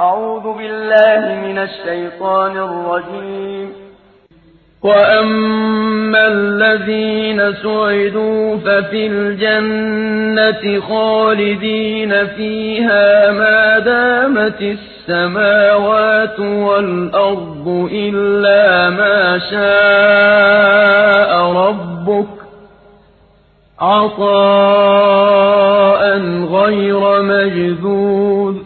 أعوذ بالله من الشيطان الرجيم. وأما الذين سعدوا ففي الجنة خالدين فيها ما دامت السماوات والأرض إلا ما شاء ربك عطاء غير مجذوذ.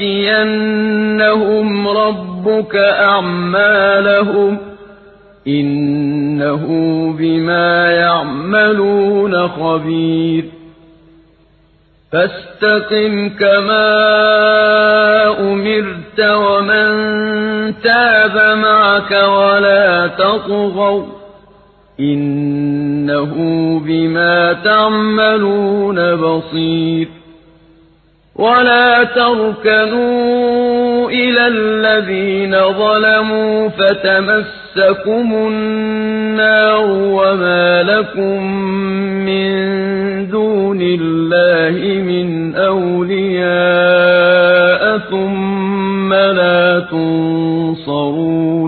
ليوفينهم ربك أعمالهم إنه بما يعملون خبير فاستقم كما أمرت ومن تاب معك ولا تطغوا إنه بما تعملون بصير ولا تركنوا إلى الذين ظلموا فتمسكم النار وما لكم من دون الله من أولياء ثم لا تنصرون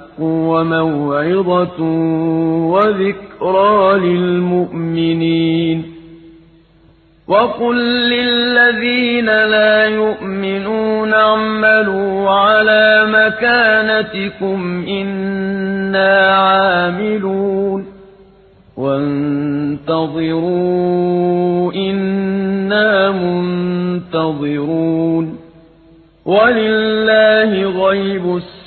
وموعظة وذكرى للمؤمنين. وقل للذين لا يؤمنون اعملوا على مكانتكم إنا عاملون. وانتظروا إنا منتظرون. ولله غيب السماوات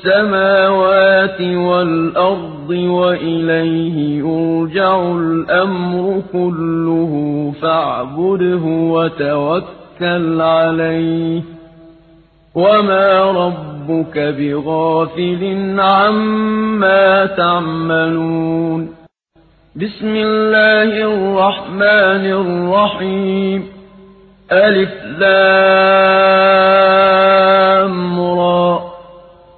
والأرض وإليه يرجع الأمر كله فاعبده وتوكل عليه. وما ربك بغافل عما تعملون. بسم الله الرحمن الرحيم. ألف لام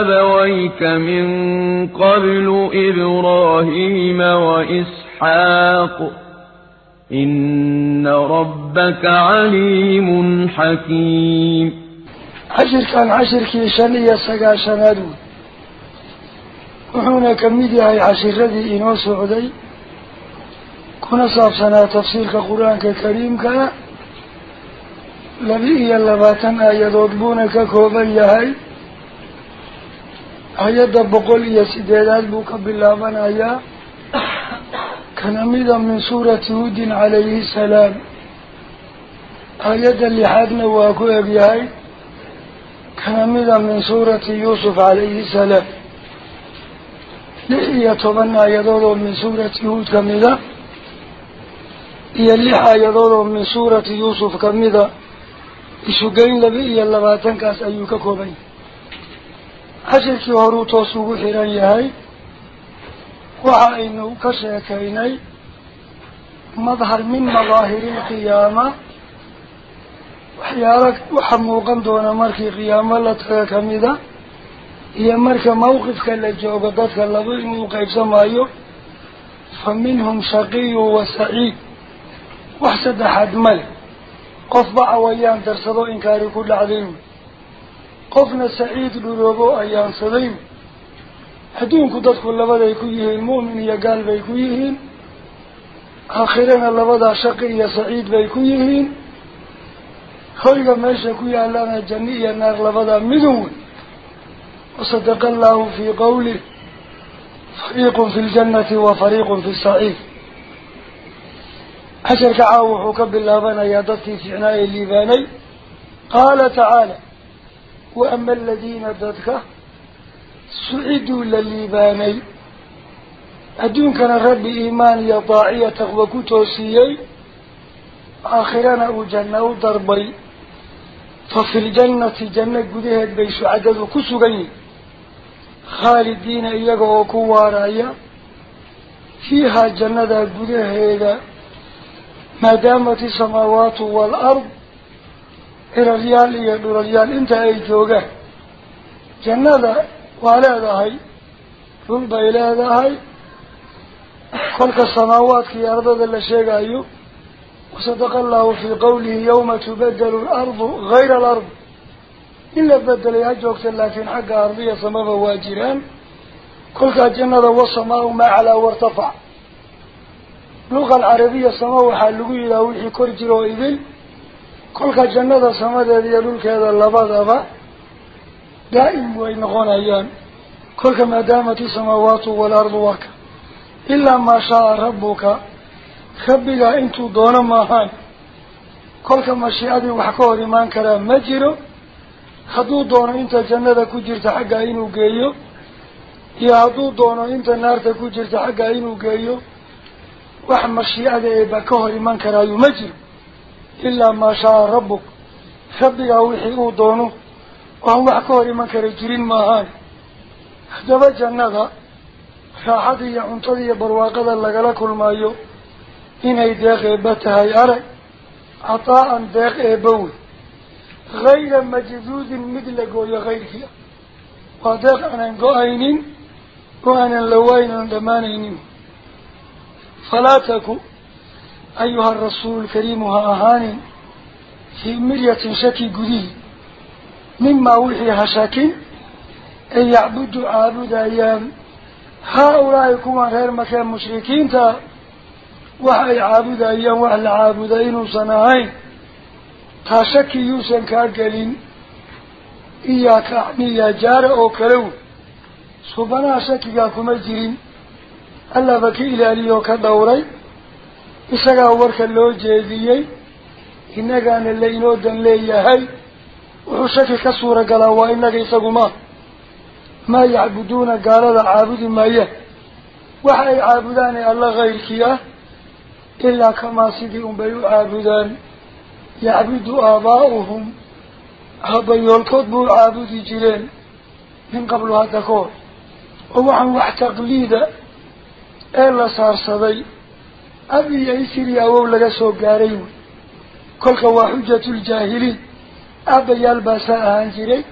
أبويك من قبل إبراهيم وإسحاق. إن ربك عليم حكيم. عشر كان عشر كي شنية سقا شنادو. وحونا كميدي هاي عشر ردي إنوس سعودي. كنا صاف سنة تفسير كقرآن كريم كا. لبيه اللباتن آيادو دبونك كوبا يهي mida min suurati huddin calayhi salaam hay-adda lixaadna waa ku egyahay kana mida min suurati yuusuf calayhi salaam lix iyo toban aayadood oo min suurati huud ka mida iyo lix aayadood oo min suurati yuusuf ka mida isugeyn laba iyo labaatankaas ayuu ka kooban yahay أجل كيوارو توسوغو حيران يهي وعاينو كشاكيني مظهر من مظاهر القيامة وحيارك وحموقان دون مركي قيامة لتكاك ميدا هي مركة موقف اللي جاوبتك اللي موقف سمايو فمنهم شقي وسعيد وحسد حد ملك قفبع ويان ترصدو إنكاري كل عظيمه قفنا سعيد لروبو أيان صديم هدون كدتك اللبدا يكويه المؤمن يقال بيكويه آخرين اللبدا شقي يا سعيد بيكويه خلق ماشا كويا لنا جنئي النار لبدا مدون. وصدق الله في قوله فريق في الجنة وفريق في السعيد حشر كعاوحك بالله بنا يا دتي في عناي الليباني. قال تعالى وأما الذين ضدك سعدوا للليباني أدون كان رب إيمان يطاعية وكتوسيي. آخرنا وجنة ضربي. ففي الجنة جنة قدهت بيش عدد كسغي خالدين إيقا وكوارايا fiihaa jannada gudaheeda maadaamat isamaawaatu waalard إلى الريال إلى الريال إنت أي جوجة جنة وعلى ذهي ثلطة إلى هذا ذهي خلق السماوات في أرض الشيخ الشيء وصدق الله في قوله يوم تبدل الأرض غير الأرض إلا بدل يهجوك لكن حق أرضية سمغة واجران كل جنة والسماء ما على وارتفع لغة العربية السماء حلقوا إلى وحي كورجر وإذن jannada samadeeda iyo dhulkeeda labadaba daa'im way noqonayaan kolka maadaamat isamaawaatu waalardu waka ilaa maa shaaa rabbuka rabbigaa intuu doono maahaan kolka mashiicadii wax ka hor imaan karaa ma jiro hadduu doono inta jannada ku jirta xaggaa inuu geeyo iyo hadduu doono inta naarta ku jirta xaggaa inuu geeyo wax mashiicada eeba ka hor iman karaayu ma jiro hor iman kara jirin maahaan haddaba jannada raaxada iyo cuntada iyo barwaaqada lagala kulmaayo inay deeq eebba tahay arag cataa-an deeq eebba wey hayra majduudin mid la gooyo kayrkii ah waa deeq aanan go-aynin oo aanan lawaayn aan dhammaanaynin falaa taku ha ahaanin fii miryatin shaki gudihii mimaa wixii ha shakin ay yacbudu caabudayaan haa-ulaahi kuwan reer makee mushrikiinta wax ay caabudayaan wax la caabuda inuusan ahayn taa shaki yuusan kaa gelin iyaaka acniyaa jaara oo kale wey subanaha shakigaa kuma jirin allaba ka ilaaliyoo ka dhowray إساقا ورك اللو جيذيي إنك أن اللي نودا ليهي وحشك كسورة قلوا إنك إساقما ما يعبدون قال العابد ما يه وحي عابدان الله غير كيا إلا كما سيدهم بيو عابدان يعبدوا آباؤهم هبا يلقضوا عابد جيرين من قبل هذا كور وعن وحتقليد إلا صار صديق xujatuljaahiliin aabbayaal baasaa ahaan jiray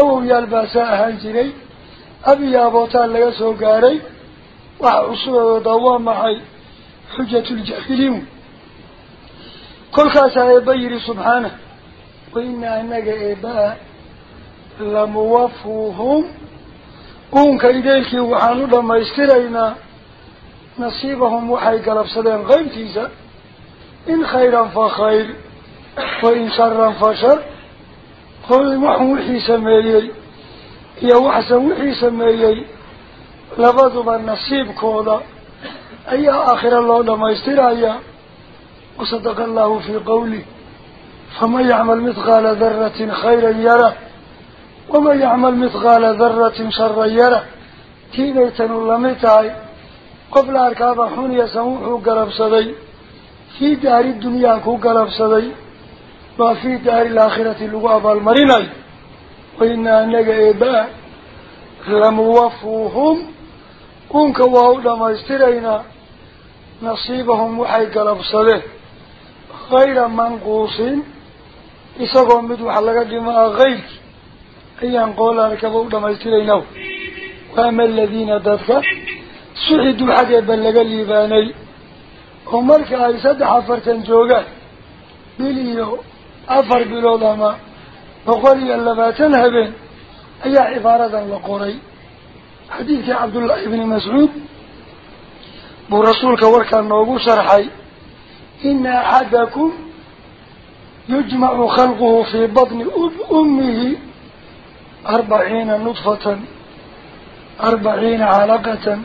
awowyaal baasaa ahaan jiray ab iyo abootaan laga soo gaaray waxa cusubooda waa maxay xujatuljaahiliin wey kolkaasaa eebba yidhi subxaanah wa ina anaga eebba-a lamuwafuuhum uunka ideylkii waxaan u dhammaystiraynaa نصيبهم وحي قلب سلام غير تيزا. إن خيرا فخير وإن شرا فشر. قل محو وحي سمايي يا وحسن وحي سمايي لبدو من نصيب كودا. أي آخر الله لما يستيرايا وصدق الله في قوله فما يعمل مثقال ذرة خيرا يرى وما يعمل مثقال ذرة شرا يرى تينيتن اللمتاي قبل أركاب حون يسموحه قرب صدي. في دار الدنيا كو قرب صدي. وفي دار الآخرة الأواب المرينة وإن أنك إباء لموفوهم. كون وأولا ما استرينا. نصيبهم وحي قرب صدي. غير منقوصين. إساقهم مدوح لك دماء غير. أيان قول أركاب أولا ما استرينا الذين دفت سعيد حقا بلغ الليباني ومالك هاي صدح أفرتان جوغا بليو أفر بلولاما وقال يلباتان هبين أي عبارة لقري حديث عبد الله بن مسعود برسولك وركا النوبو شرحي. إن أحدكم يجمع خلقه في بطن أمه أربعين نطفة. أربعين علاقة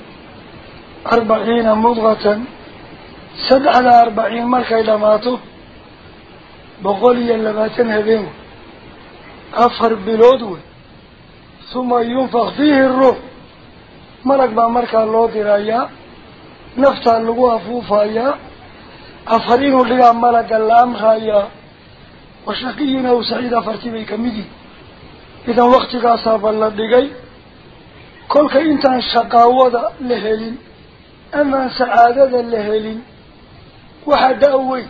boqol iyo labaatan habeen wey afar bilood wey huma yunfak fiihi ruux malag baa markaa loo dirayaa naftaa lagu afuufayaa afar inuu dhigaa malagga la amrayaa wa shaqiyin aw saciid afartii bay kamid yihin idan waktigaasaaba la dhigay kolka intaan shaqaawada la helin أما سعادة لهل وحد أوي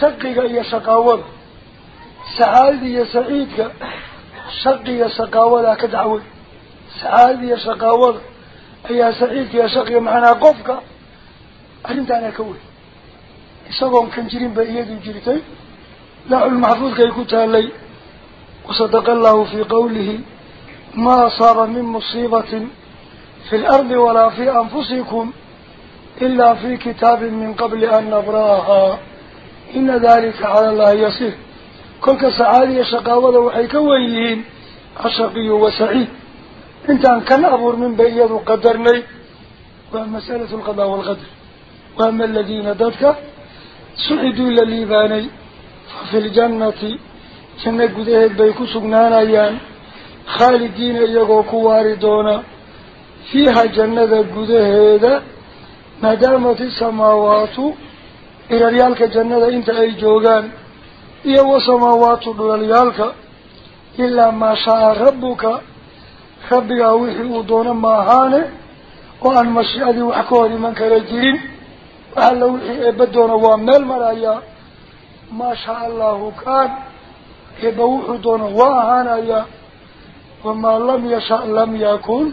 شقيق يا شقاول سعادة يا سعيد شقيق يا شقاول أكدعوي سعادة يا شقاول يا سعيد يا شقيق معنا قفقة أنت أنا كوي. إساقهم كان جيرين بأيات جيرتي لعو المحفوظ كي يكون تالي وصدق الله في قوله ما صار من مصيبة في الأرض ولا في أنفسكم إلا في كتاب من قبل أن نبرأها. إن ذلك على الله يصير كل سعادي شقاوة وحيك ويلين. أشقي وسعيد. أنت أن كان أبور من بيض قدرني. وأما سالة القضاء والقدر. وأما الذين ضدك سعدوا لليباني ففي الجنة جنة قدهت بيكو سبنان أيان خالدين أيقو كواردون فيها جنة قدهت ما دامت السماوات إلى ريالك جنة إنت أي جوغان إيو سماوات إلى إلا ما شاء ربك خبئ وحي أدون ما هانه وأن مشيئة وحكوه لمن كرجين وحل وحي أبدون وامن المرايا ما شاء الله كان يبوح دون واهانا وما لم يشاء لم يكن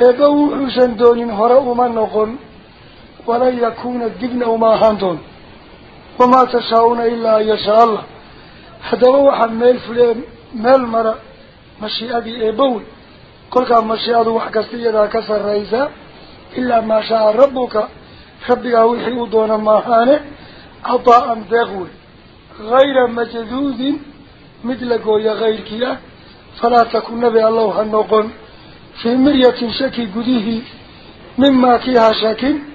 يبوح سندون هرأ من نقل ولن يكون الدبن وما هندون وما تشاؤون إلا أن يشاء الله. هذا هو حميل فلي ميل مرة مشيئة بإبول كل كان مشيئة وحكستية دا كسر رئيسة. إلا ما شاء ربك. خبك ويحيو دون ما هان عطاء دغول. غير مجدود مثل ويا غير كيا. فلا تكون نبي الله هنقن في مرية شكي قديه. مما كيها شاكين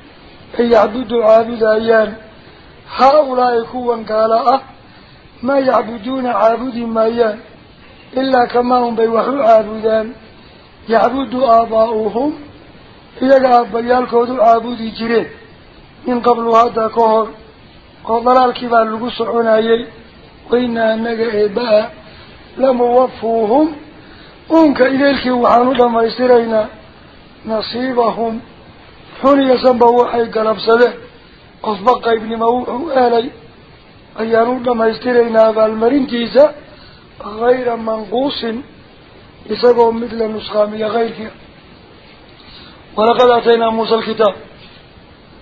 أي يعبد عابد أيان هؤلاء كوا قالا ما يعبدون عابد ما أيان إلا كما هم بيوحوا عابدان يعبد آباؤهم إذا أبيال كودوا عابد جرين من قبل هذا كهر قبل الكبار لقصعون أيان وإن أنك إباء لم وفوهم أنك إليك وحانو دم نصيبهم حني سنبه وحي قلب سده. قصبق ابن موحو آلي أيانو لما يسترين هذا المرين تيسا غير منقوص. يسقو مثل نسخامي غيرك ولقد أتينا موسى الكتاب.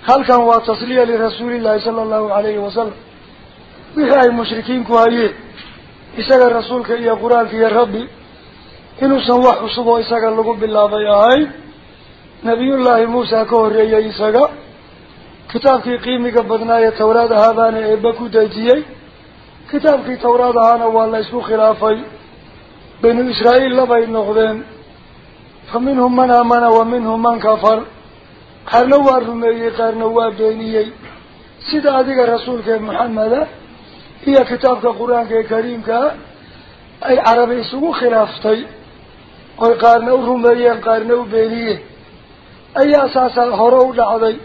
هل كان واتصلية لرسول الله صلى الله عليه وسلم؟ بها المشركين كهيه يسقى الرسول كي يقرأ في الرب. إنو سنوح وصبو يسقى اللقب بالله ضياهين نبي الله موسى كهر يجيسا كتاب في قيمة قبضنا التوراة هذا بكو دجيي كتاب في توراة هذا والله اسمه خلافي بين إسرائيل لبين نغذين فمنهم من آمن ومنهم من كفر قرنوار رميي قرنوار دينيي سيدة عديق رسولك محمد هي كتاب القرآن الكريم أي عربي اسمه خلافتي قرنوار رميي قرنوار بينيه أي أساسا هروا لعضي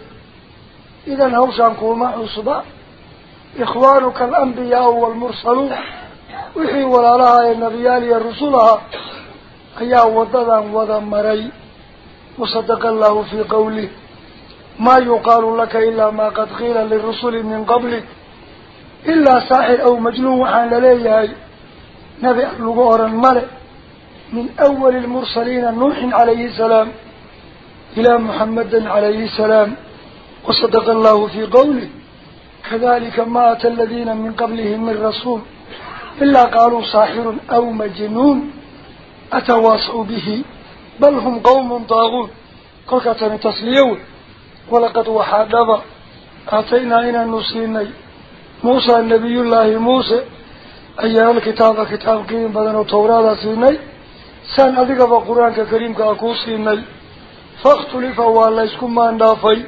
إذن هوسانكو ما عصبا إخوانك الأنبياء والمرسلون. وحي ولا لها النبيالي الرسولها أي وضضا وضمري وصدق الله في قوله. ما يقال لك إلا ما قد خيل للرسول من قبلك. إلا ساحر أو مجنوحا لليه نبي أهل قهر من أول المرسلين نوح عليه السلام. إلى محمد عليه السلام وصدق الله في قوله كذلك ما أتى الذين من قبلهم من رسول إلا قالوا صاحر أو مجنون أتواصعوا به بل هم قوم طاغون قلقة تسليون ولقد وحادب أعطينا إنا نسليني موسى النبي الله موسى أيها الكتاب كتاب قيم بدن التوراة سليني سأن أذيك بقرآن كريم كأكو سليني فاختلف والله اسكم ما اندافي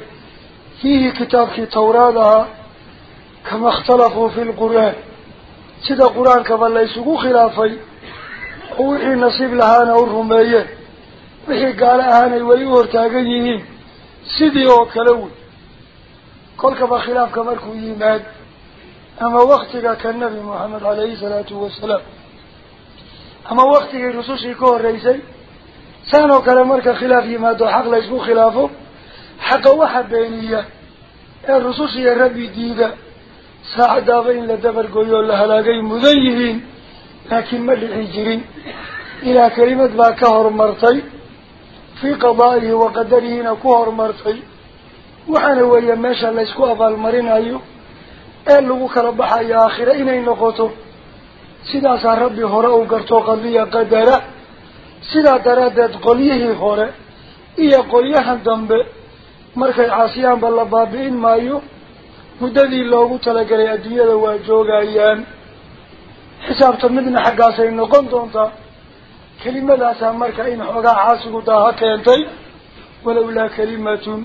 فيه كتاب في توراة كما اختلفوا في القرآن. سيدا قرآن كما الله اسكم خلافي ووحي نصيب لها لهانا والرمية وحي قال اهانا يوليو ارتاقيهين سيدي أو كلوي. قل خلاف كما لكم ايمان أما وقتك كالنبي محمد عليه الصلاة والسلام. أما وقتك رسوشي كور رئيسي. ثانو كلا مرك خلافي ما دو حق يسمو خلافه. حق واحد بينية. الرسول يا ربي ديدا ساعدا بين لدبر قوي الله لاقي مذيهين. لكن ما للعجرين. إلى كلمة ما كهر مرتي. في قضائه وقدره كهر مرتي. وحن ويا ما شاء الله يسكو أفال مرين أيو. قال له كربحا يا آخر إنا إنا قطو سيدا ربي هراء وقرتو قضية قدرة. Sidaa daraaddeed qolyihii hore iyo qolyahan dambe markay caasiyaanba la baabi'in maayo muddadii loogu talagalay adduunyada waa joogayaan xisaabta midna xaggaasay noqon doontaa kelimadaasaa marka in xoogaa caasigu daaha keentay walowlaa kelimatun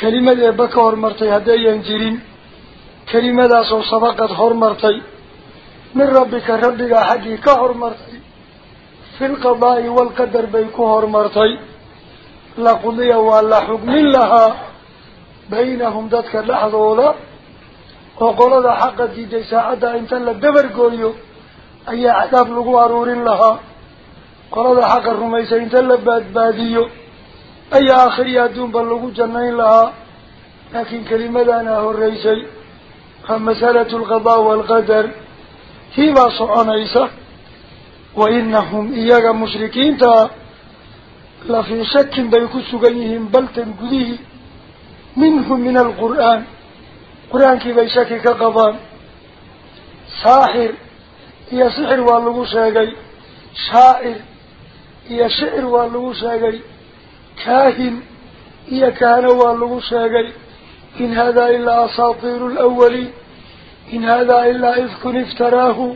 kelimad eebba ka hormartay haddayan jirin kelimadaasoo sabaqad hormartay min rabbika rabbigaa xaggii ka hormartay في القضاء والقدر بين بيكهر مرتي. لا قضية ولا حكم لها. بينهم ذاتك اللحظة. ولا وقال هذا حقا في جيسا عدا إنسان لدبر قوليو. أي احداف لقو عرور لها. قال هذا حقا رميسا إنسان لبادباديو أي آخر يادون بلقو جنين لها. لكن كلمة أنا هو الرئيسي. فمسألة القضاء والقدر. هي ما صعنا إيسا وإنهم إياك مشركين تا لفي شك بيكو سغيهم بل قديه منهم من القرآن. قرآن كي بيشاكي كقبان ساحر يا سحر واللغو شاقي. شاعر يا شعر واللغو شاقي. كاهن يا كان واللغو شاقي. إن هذا إلا أساطير الأولي إن هذا إلا إذ كن افتراه.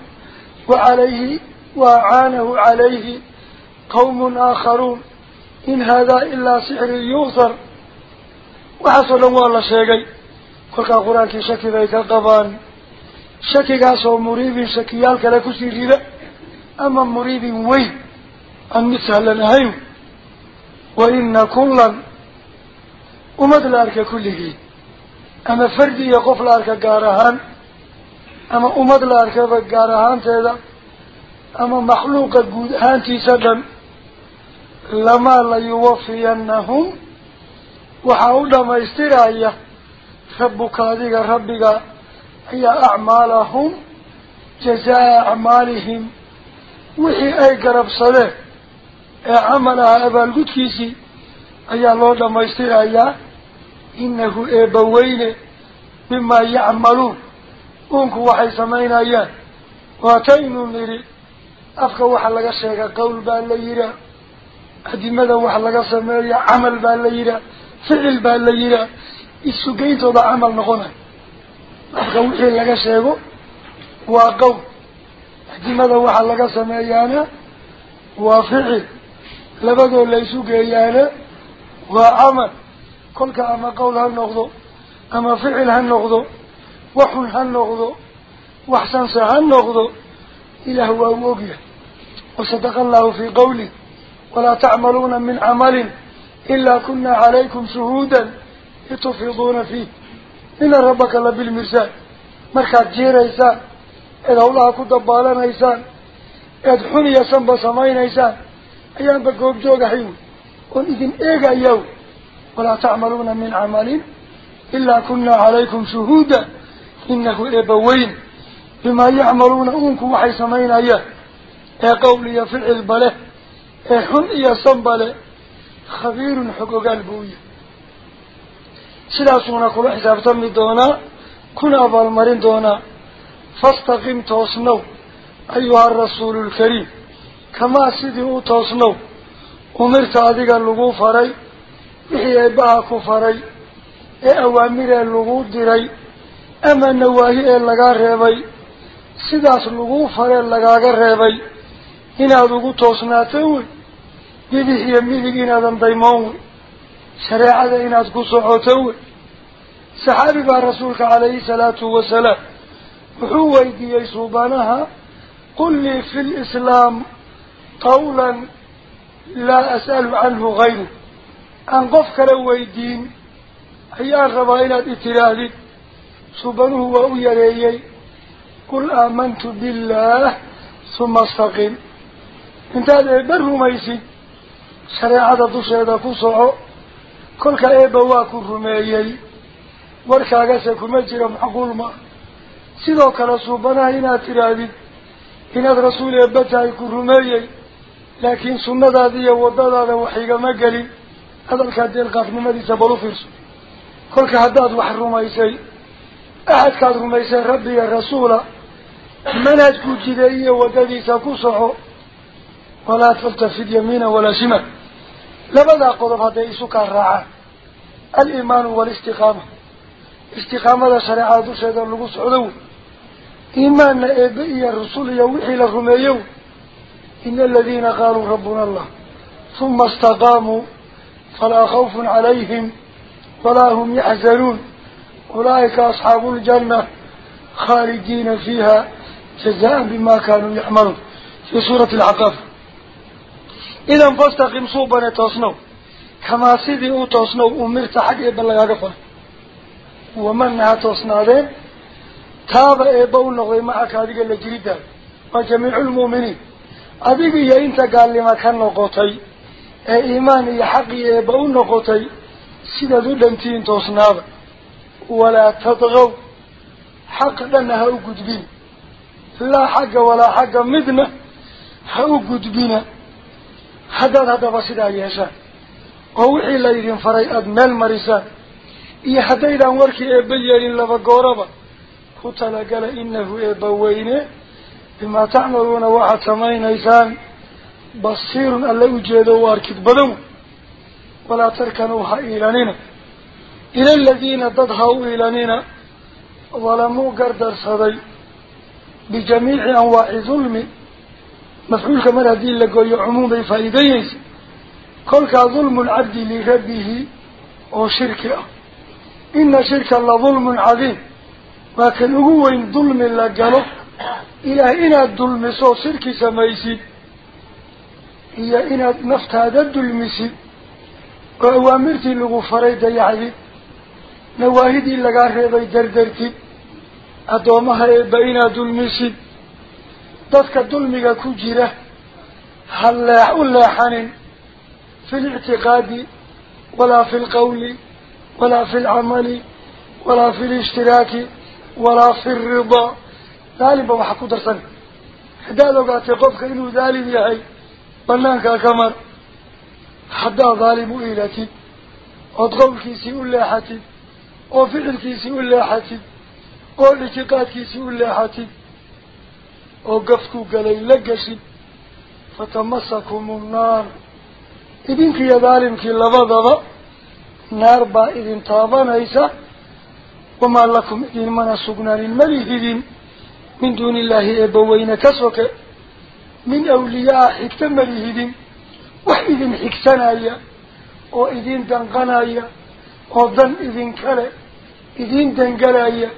وعليه وعانه عليه قوم آخرون. إن هذا إلا سحر يغثر وحصلوا الله شيئا. كل قرآن كي شكي بيك القبان شكي قاسو مريب شكيالك لكسي ربا أما مريب وي أن نسهل نهيو وإن كلا أمد لأرك كله. أما فردي يقف لأرك قارهان. أما أمد لأرك قارهان تذا ama makhluuqa guud ahaantiisa dhan lamaa la yuwafiyannahum waxaa u dhamaystiraya rabbuka adiga rabbiga ayaa acmaalahum jazaa acmaalihim. Wixii ay garabsadeen ee camal ahaa abaalgudkiisii ayaa loo dhammaystirayaa inahu eebbaweyne bimaa yacmaluun. Uunku waxay samaynayaan. Waataynu nidhi yihaa adimada wax laga sameeya camal baa la yihaa ficil baa la yihaa isugeyntooda camal noqonayo afka wixii laga sheego waa qowl adimada waxa laga sameeyaana waa ficil labadoo la isu geeyaana waa camal kolka ama qowl ha noqdo ama ficil ha noqdo waxun ha noqdo waxsanse ha noqdo إله وأموكي وصدق الله في قوله ولا تعملون من عمل إلا كنا عليكم شهودا يتفضون فيه. إلا ربك الله بالمرسال مركات جير إيسان. إذا الله كدبالنا إيسان. إذا حني يسنب سمين إيسان. أيام بقوب جوغ حيو. وإذن إيجا يو. ولا تعملون من عمل إلا كنا عليكم شهودا. إنه إبوين ee qowl iyo ficil bale ee xun iyo sanba le khabiirun xog ogaal buu u yahay sidaasuuna kula xisaabtami doonaa kuna abaalmarin doonaa fastaqim toosnow ayuha arasuulu lkariim kamaa sidii u toosnow umirta adiga lagu faray wixii eebbaha ku faray ee awaamiree lagu diray ama nawaahi ee lagaa reebay سيداس لغو فرير لغاقة ريبي إنا دوغو توسناتوي ببيه يميهي إنا دمضي موي شريعة إنا دوغو صحوتوي سحابي بارسولك عليه الصلاة والسلام هو يدي صوبانها قل لي في الإسلام قولا لا أسأل عنه غيره أن قفك لو يدين أيها الربائنات إتلالي صوبانه وأويا ليهي قل آمنت بالله ثم استقيم انت بره ميسي. شريعة دوشي دكو صعو كل كأي بواكو رميي واركا قاسي كمجر محقول ما سيدوك رسوبنا هنا ترابي. هنا رسول يبتعي كرميي لكن سنة ذاتي وضادة وحيقة مقالي هذا الكادير قفن مديسة بلوفرس كل كهداد وحر رميسي أحد كاد رميسي ربي الرسول ملاد كجدائية وقذي تكسعه ولا تلتفد يمين ولا شمال لماذا قرب هذا؟ إيسوك الرعا الإيمان والاستقامة. استقامة شريعة دوشه دار لغو سعودو إيماننا إبئي الرسول يوحي لهم أيو إن الذين قالوا ربنا الله. ثم استقاموا. فلا خوف عليهم ولا هم يحزنون. أولئك أصحاب الجنة خالدين فيها. جزاء بما كانوا يعملون في سورة العقاف إذا فاستقم صوبنا تصنو. كما سيدي تصنو أمرت حق إيه إبن لغاقفة ومن ها تصنع ذي تابع إبن إيه لغي معك هذه الجريدة وجميع المؤمنين. أبيك يا إنت قال لي ما كان نقطي إيه إيماني حقي إبن نقطي سيدة دلنتين تصنع. ولا تضغو حق لنها وقدبين لا حق ولا حق مدنا. هو قدبنا هذا هذا بسيط يا شيخ أو إلى يدين فري أدنى المريسة. إيه حتى إذا أمرك إبلي إلا بقربة قتل قال إنه إبوين بما تعملون واحد سمين إيسان بصير ألا يجيدوا واركد بدو ولا تركنوها إيلانين إلى الذين تضحوا إيلانين ظلموا قردر صديق بجميع أنواع ظلم مفعول كما رديل لقول عموم فايدين كل كظلم العبد لربه أو شركه. إن شرك الله ظلم عظيم. لكن هو إن ظلم الله قاله إلا إن الظلم سو شرك سميسي. إلا إن نفت هذا الظلم سي. وأوامرتي لغفري ديعي. نواهدي لغاربي دردرتي. أدومها بين دلمسي تذكى دلمك كجرة هل لاحن في الاعتقاد ولا في القول ولا في العمل ولا في الاشتراك ولا في الرضا. ذلك بمحكو درسان حدا لو اعتقفك إنه ذالب يعي. بلانك أكمر حدا ظالم إيلتي أدغوكي سيء اللاحة وفعلكي سيء اللاحة قول لك قادك يسول لي حتي وقفكو قلي لقشي. فتمسكم النار. إذن إذنك يا ظالمك لبضض نار با إذن طابان إيسا وما لكم إذن من السقنا للمليه إذن. من دون الله إبوين كسوك. من أولياء حكتم مليه إذن. وإذن حكتنا إيا وإذن دنقنا إيا وظن إذن كلا آية. إذن دنقنا إيا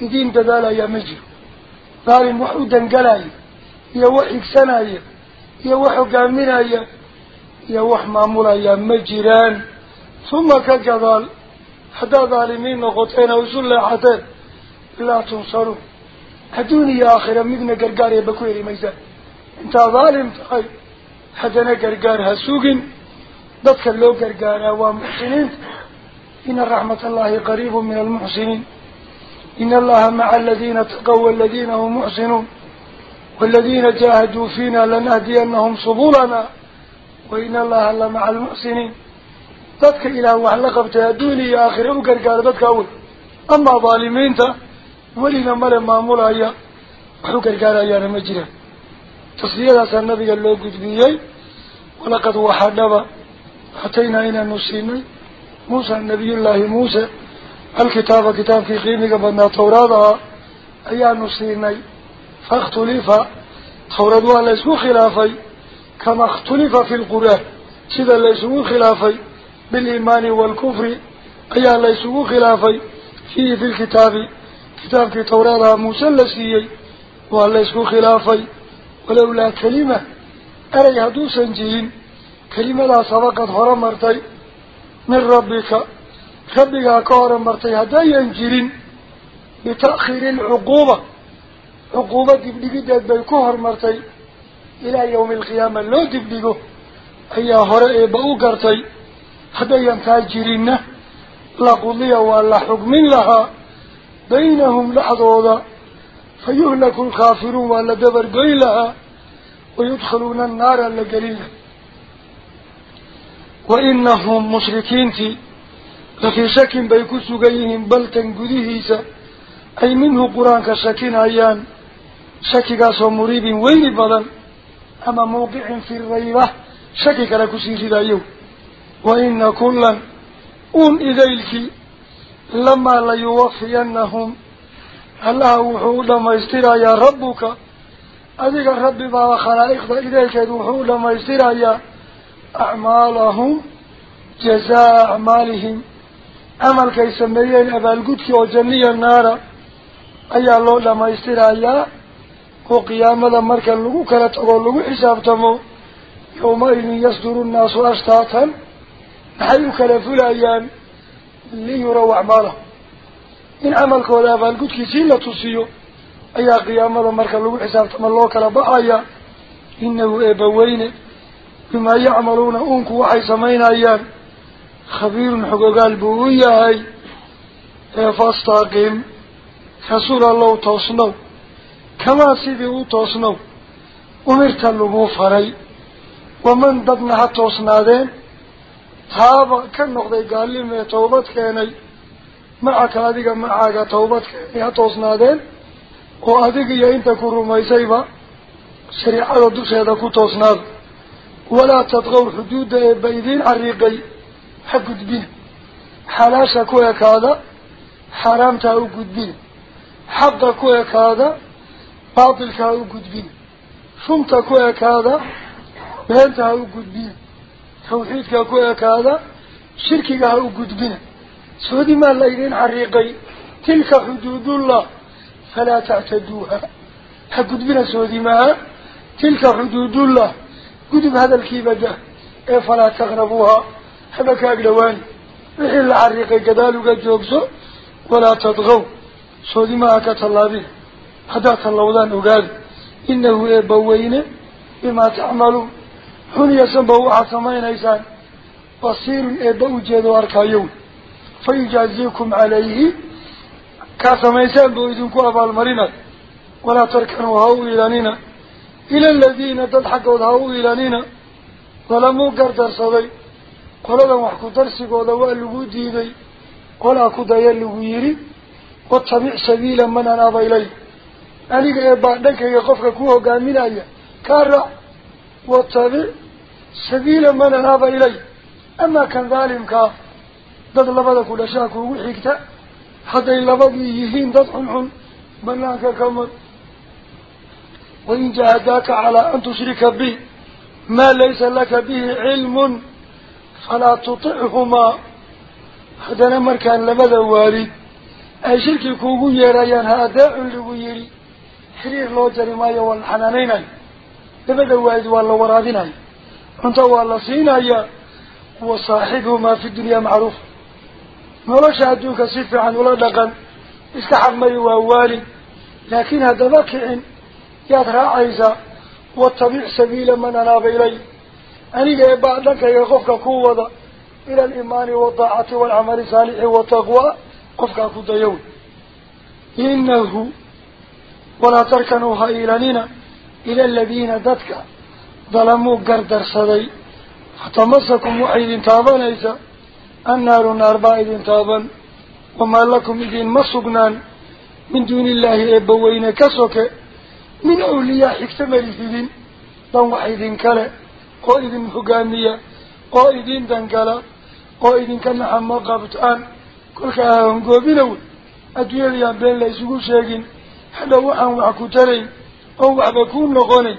دين دبالا يا مجر. قال وحودا قلاي يا وحك سنايا يا وحك امنايا يا وح مامولا يا مجران. ثم كجبال حدا ظالمين نغطين وزل حتان لا تنصروا. هدوني يا آخرة مذنى قرقار يا بكويري ميزان انت ظالم تقاي حدنا قرقار هسوق بذكر لو قرقار وامحسنين إن رحمة الله قريب من المحسنين. إن الله مع الذين تقوى الذين هم محسنون والذين جاهدوا فينا لنهدي أنهم سبولنا وإن الله مع المحسنين. تدك إلى لقب تهدوني يا آخر أكر قاربتك أول. أما ظالمين ولينا ملا مامولا يا أكر قارا يا نمجر تصديد أسان نبي الله قدبيي ولقد وحدنا. أتينا إلى نسيني موسى النبي الله موسى. الكتاب كتاب في قيمك بدنا تورادها أيان نسيني. فاختلف. تورادوا ليسوا خلافي. كما اختلف في القرى سيدا ليسوا خلافي. بالإيمان والكفر أيان ليسوا خلافي. فيه في الكتاب. كتاب في تورادها مسلسي. وأن ليسوا خلافي. ولولا كلمة. أريها دوسا جهين كلمة لا سبقت هرمرتي من ربك. خبيها كورا مرتيها دا ينجرين بتأخير العقوبة. عقوبة دبليقي داد بيكوهر مرتي. إلى يوم القيامة لو دبليقو هي هرئي بأوكرتي حدا لا قضية ولا حكم لها. بينهم لحظوظة. فيهلك الخافرون ولا دبر قيلها ويدخلون النار اللقليل وإنهم مشركين في ففي شك بيكس جيهم بل تنجذيهيسا أي منه قرآن كشكين أيان شكي قاسو مريب ويني بضل أما موقع في الريبة شكي كالكسي سيدا يو. وإن كلا أم إذيلك لما لا ليوفينهم الله وحول ما استرى يا ربك. أذيك الرب بابا خلائق إذيك وحود ما استرى يا أعمالهم. جزاء أعمالهم. أمل كي سميين أبا القدس وجنية النار أي الله لما يصير أيها وقيامة مركا لغو كانت أقول لغو حساب تمو يومين يصدر الناس أشتاطا حيو كلفوا الأيام ليروا أعماله إن أمل كولا أبا القدس سيلة تصيو أي قيامة مركا لغو حساب تمو الله كلابا أيها إنه أبوين بما يعملون أنك وحي سمين أيها yahay ee fastaqim rasuul allow toosnow kamaa sidii u toosnow umirta lagu faray waman dadna ha toosnaadeen taaba ka noqday gaalimee tawbad keenay macaka adiga macaaga tawbad keenay ha toosnaadeen oo adiga iyo inta ku rumaysayba shariicada dusheeda ku toosnaada walaa tadqow xuduudda eebba idiin xariiqay حقد بين حلاشة كوية كادا حرامتا اوقد بين حقا كوية كادا باطلكا اوقد بين شمتا كوية كادا بينتا اوقد بين توحيدكا كوية كادا شركيكا اوقد بين سودي ما الليلين عريقي تلك حدود الله فلا تعتدوها. حقد بنا سودي ما تلك حدود الله. قد بهذا الكيبجة إيه فلا تغربوها. هذا كأقلوان بحل عريقي كذلك جوكسو ولا تضغو سودي معك به. هذا طلابان أقال إنه يبوين بما تعملوا هن يسنبهوا عصمين إيسان. بصير يبو جيد واركايون فيجازيكم عليه. كاسميسان بويدنكو أبا المرينة ولا تركنوا هاو إلى إلانينا إلى الذين تضحكوا هاو إلى إلانينا ظلموا قردر صديق قلنا وح كدرسي قد وقال لوجودي ذي قل أكود يل ويري وتبع سبيلا من أنا ضيلي أنا بعدك يا قفك كوه قامين أيه كارع وتبع سبيلا من أنا ضيلي أما كان ظالم كاف ضد لبده كل شاك وحكته حتى لبده يهين ضحهم من بناك كم وإن جاهدك على أن تشرك به ما ليس لك به علم فلا تطعهما. هذا الأمر كان لماذا والي أشرك كوكو يريان هذا علو يري. حرير الله جريمايا والحنانين لماذا والد والله ورادين أنت والله سينايا وصاحبهما في الدنيا معروف. ولا شهدوك سفعا ولا دقا استحق ميوا والي لكن هذا باكع يا ترى عيسى واتبع سبيل من أنا إليه أني بعدك يا يقفك قوة إلى الإيمان والطاعة والعمل الصالح والتقوى. قفك قد يوم إنه ولا تركنوها إلانينا إلى الذين دتك. ظلموا قردر صدي حتى فتمسكم وحيد تابان ليس النار النار بعيد تابان وما لكم إذن مصقنان من دون الله إبوين كسوك. من أولياء اكتمل في دين وحيد وعيد كلا wey adduunyada yaan been la isugu sheegin hadha waxaan wax ku tarayn oon waxba kuu noqonayn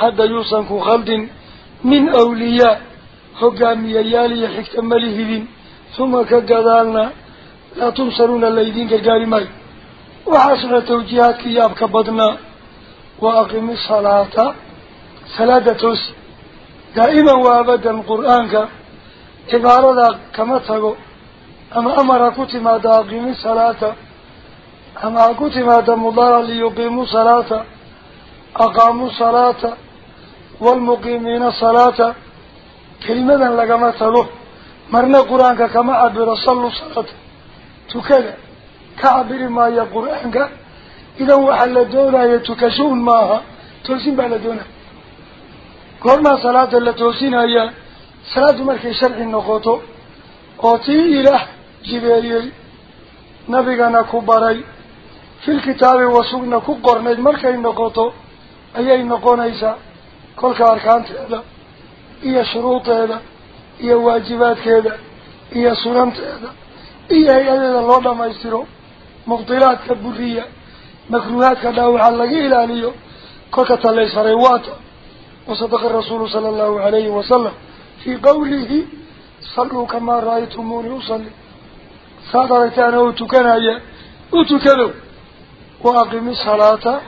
hadda yuusan ku khaldin min awliyaa hogaamiyayaal iyo xigta malihidin huma ka gadaalna laa tunsaruuna laydin gargaari maayo waxaa socda tawjiihaadkii yaabka badnaa wa aqimi salaata سلادتوس دائما وابدا القرآن عبارة كما تقول أما أمر كتما دا أقيم السلاة أما كتما دا مضارا ليقيموا سلاة أقاموا سلاة والمقيمين سلاة كلمة لكما تقول مرنا قرآن كما عبر صلوا صلاة تكلم كعبر ما يقرآن إذا وحل دولا يتكشون معها تلسين بعد دولا goormaa salaada la toosinayaa salaaddu markay sharci noqoto oo tii ilaah jibeeyey nabigana ku baray fil kitaabi wasugna ku qornayd markay noqoto ayay noqonaysaa kolka arkaanteeda iyo shuruudeeda iyo waajibaadkeeda iyo sunanteeda iyo hay-adeeda loo dhamaystiro mubdilaadka buriya makruuhaadka dhaawaca laga ilaaliyo kolka talaysfaray waata وصدق الرسول صلى الله عليه وسلم. في قوله صلوا كما رأيتموني وصلي صادرت أنا أتكنا يا أتكنوا وأقم صلاة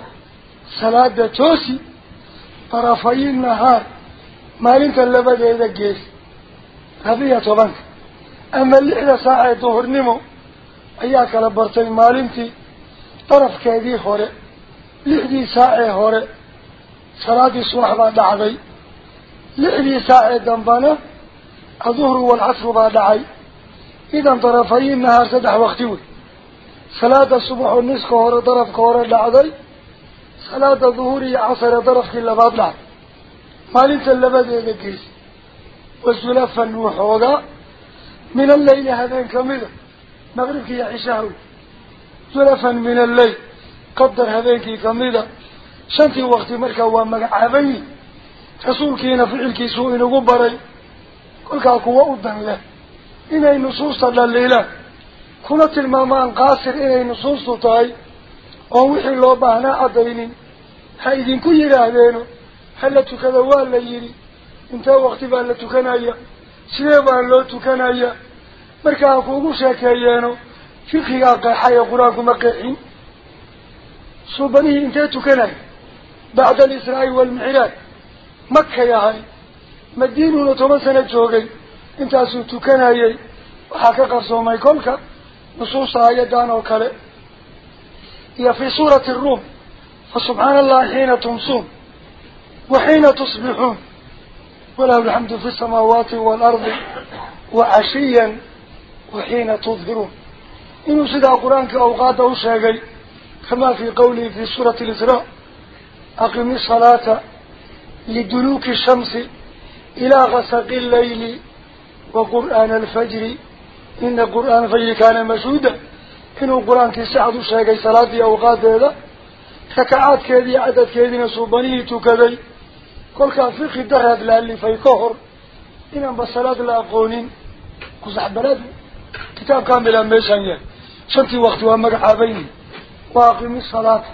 صلاة توسي طرفي النهار. ما لنت اللبد إذا جيس هذه طبعاً أما اللي إذا ساعة ظهر نمو. أياك لبرتين ما لنتي طرف كذي خوري. لحدي ساعة خوري. صلاة الصبح بعد عبي لعلي ساعة دنبانة الظهر والعصر بعد عي إذا طرفين نهار سدح واختوي صلاة الصبح والنسك كورة طرف كورة لعضي صلاة الظهور عصر طرف كلا بابلع ما ليس إلا بدل يذكيس والسلفة الوحوضة من الليل هذين كمذا مغربك يا عشاوي سلفا من الليل قدر هذين كمذا ficilkiisuu inagu baray kolkaa kuwa u dan leh inay nusuusta dhaliilaan kuna tilmaamaan qaasir inay nusuustu tahay oon wixii loo baahnaa caddaynin ha idinku yidhaahdeeno ha la tukada waa la yidhi intee waqti baa la tukanaya sidee baa loo tukanaya marka ha kuugu sheekeeyeeno fiqigaa qeexay ee qur-aanku ma qeexin suubanihii intee tukanaya بعد الإسراء والمعراج. مكة يا يعني. مدينة تمسنا جوغي انت أسوتو كان أيي وحقق الصومي كلك نصوص آية دانا وكالي. هي في سورة الروم. فسبحان الله حين تمسون وحين تصبحون. وله الحمد في السماوات والأرض. وعشيا وحين تظهرون. إن سيدة القرآن كأوقات أوشاقي كما في قوله في سورة الإسراء. أقم الصلاة لدلوك الشمس إلى غسق الليل وقرآن الفجر. إن قرآن الفجر كان مشهودا. إن القرآن تسعد الشيكي صلاة أوقات هذا. فكعات كذي عدد كذي نصوبانيه تكذي. كل كافيق الدهد لألي في كهر. إن بصلاة الأقونين كزح بلد. كتاب كامل أميشانيا شمتي وقت ومرحبين وأقم الصلاة.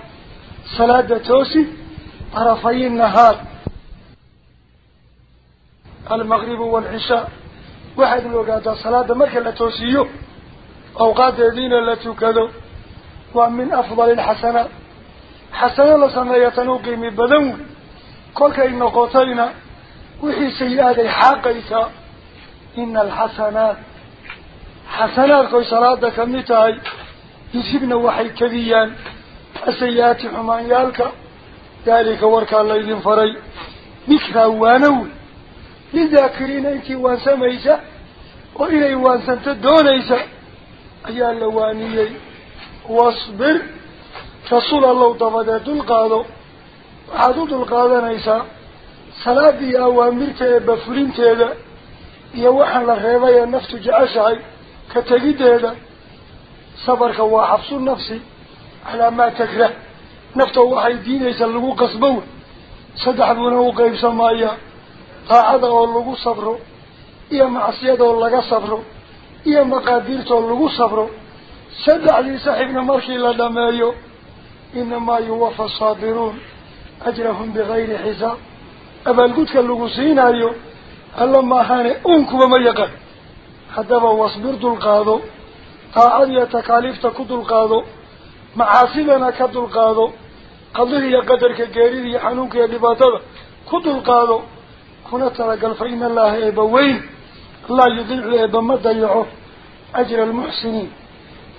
صلاة توسي طرفي النهار المغرب والعشاء. واحد الوقات الصلاة مركة لتوسيو أوقات الدين لتكذو ومن أفضل الحسنات. حسنة لسمية نقيم بدون كل كي نقطينا وحي سيئات حاقيسا إن الحسنات. حسنات كي صلاة كمتاي يسيبنا وحي كذيان. السيئات حمان يالك ذلك ورك الله يدين فري. ذكرى وانو. لذاكرين انت وانسميسا وإلي وانسنت دونيسا أيها اللوانيي واصبر. رسول الله ضبدا دلقاضو وحادو دلقاضانيسا صلاة أوامرته بفرينته يوحن لغيبا النفط جعشعي. كتجده. صبرك وحفظ النفس على ما تكره. نفتو وحي دينيسا لغو قصبو صدح بناو قيب سمايا. قاعدة واللغو صبرو. إيه معصيادة واللغا صبرو. إيه مقادير واللغو صبرو. صدح لي ساحبنا مرشي لدمايو إنما يوفى الصابرون. أجرهم بغير حساب. أبا القدك اللغو سينا يو ألا ما هاني أنكو بميقا حدبا واصبر دلقاضو قاعد يتكاليف تكو دلقاضو معاصينا كدل قادو قدر يا قدرك كجريد يا حنوك يا لباتر كدل قادو. كنا ترى قال فإن الله يبوي الله يضيع لأبا ما ضيعه. أجر المحسنين.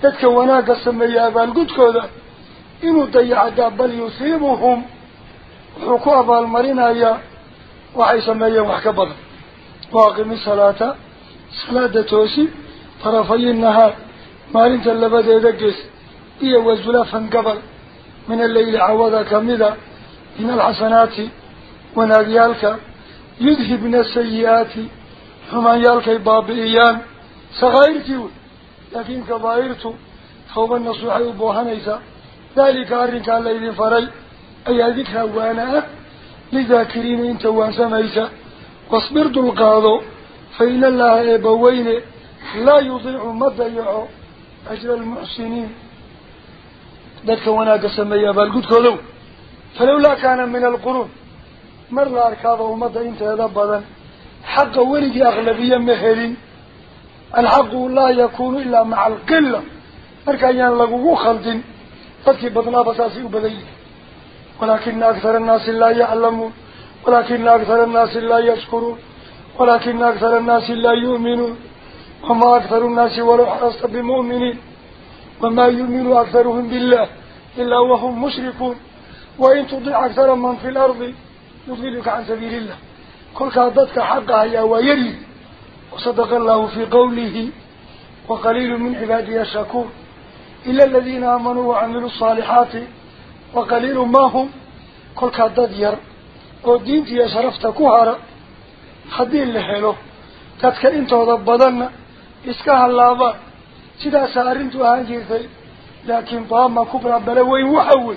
تتك وناك السمي يا أبا القد كذا. إنه ضيع داب بل يصيبهم. حكوا أبا المرين يا وعي سمي وحك بضر واقم الصلاة. صلاة توسي. طرفي النهار. مارين تلبد يدقس إيا وزلافا قبل من الليل عوضا كمدا من الحسنات وناديالك يذهبنا السيئات حمان يالك بابئيان صغيرتي لكن كبائرتو خوبا نصوحي بوهنيسا ذلك أرنك الليل فري أي ذكرى وأنا لذاكرين انت وانسميسا واصبر دلقاضو فإن الله إبوين لا يضيع ذلك وأنا قسمي بالقد كلو فلولا كان من القرون. مر لا أركاض ومضى انت يدبضا حق ولد أغلبية مهلين الحق لا يكون إلا مع القلة. مركا ينلقوا خلط تدكي بطنا بساسي وبدي ولكن أكثر الناس لا يعلمون. ولكن أكثر الناس لا يشكرون. ولكن أكثر الناس لا يؤمنون. وما أكثر الناس ولو حرصت بمؤمنين. وما يؤمن أكثرهم بالله إلا وهم مشركون. وإن تضيع أكثر من في الأرض يضلك عن سبيل الله. كل كادتك حقها يا ويري وصدق الله في قوله وقليل من عبادي الشكور إلا الذين آمنوا وعملوا الصالحات وقليل ما هم. كل كادت ير. ودينتي شرفت كهرة حدين لحلو سيدا سارنتو هانجيرتي لكن طاما كبرى بلوين وحوي؟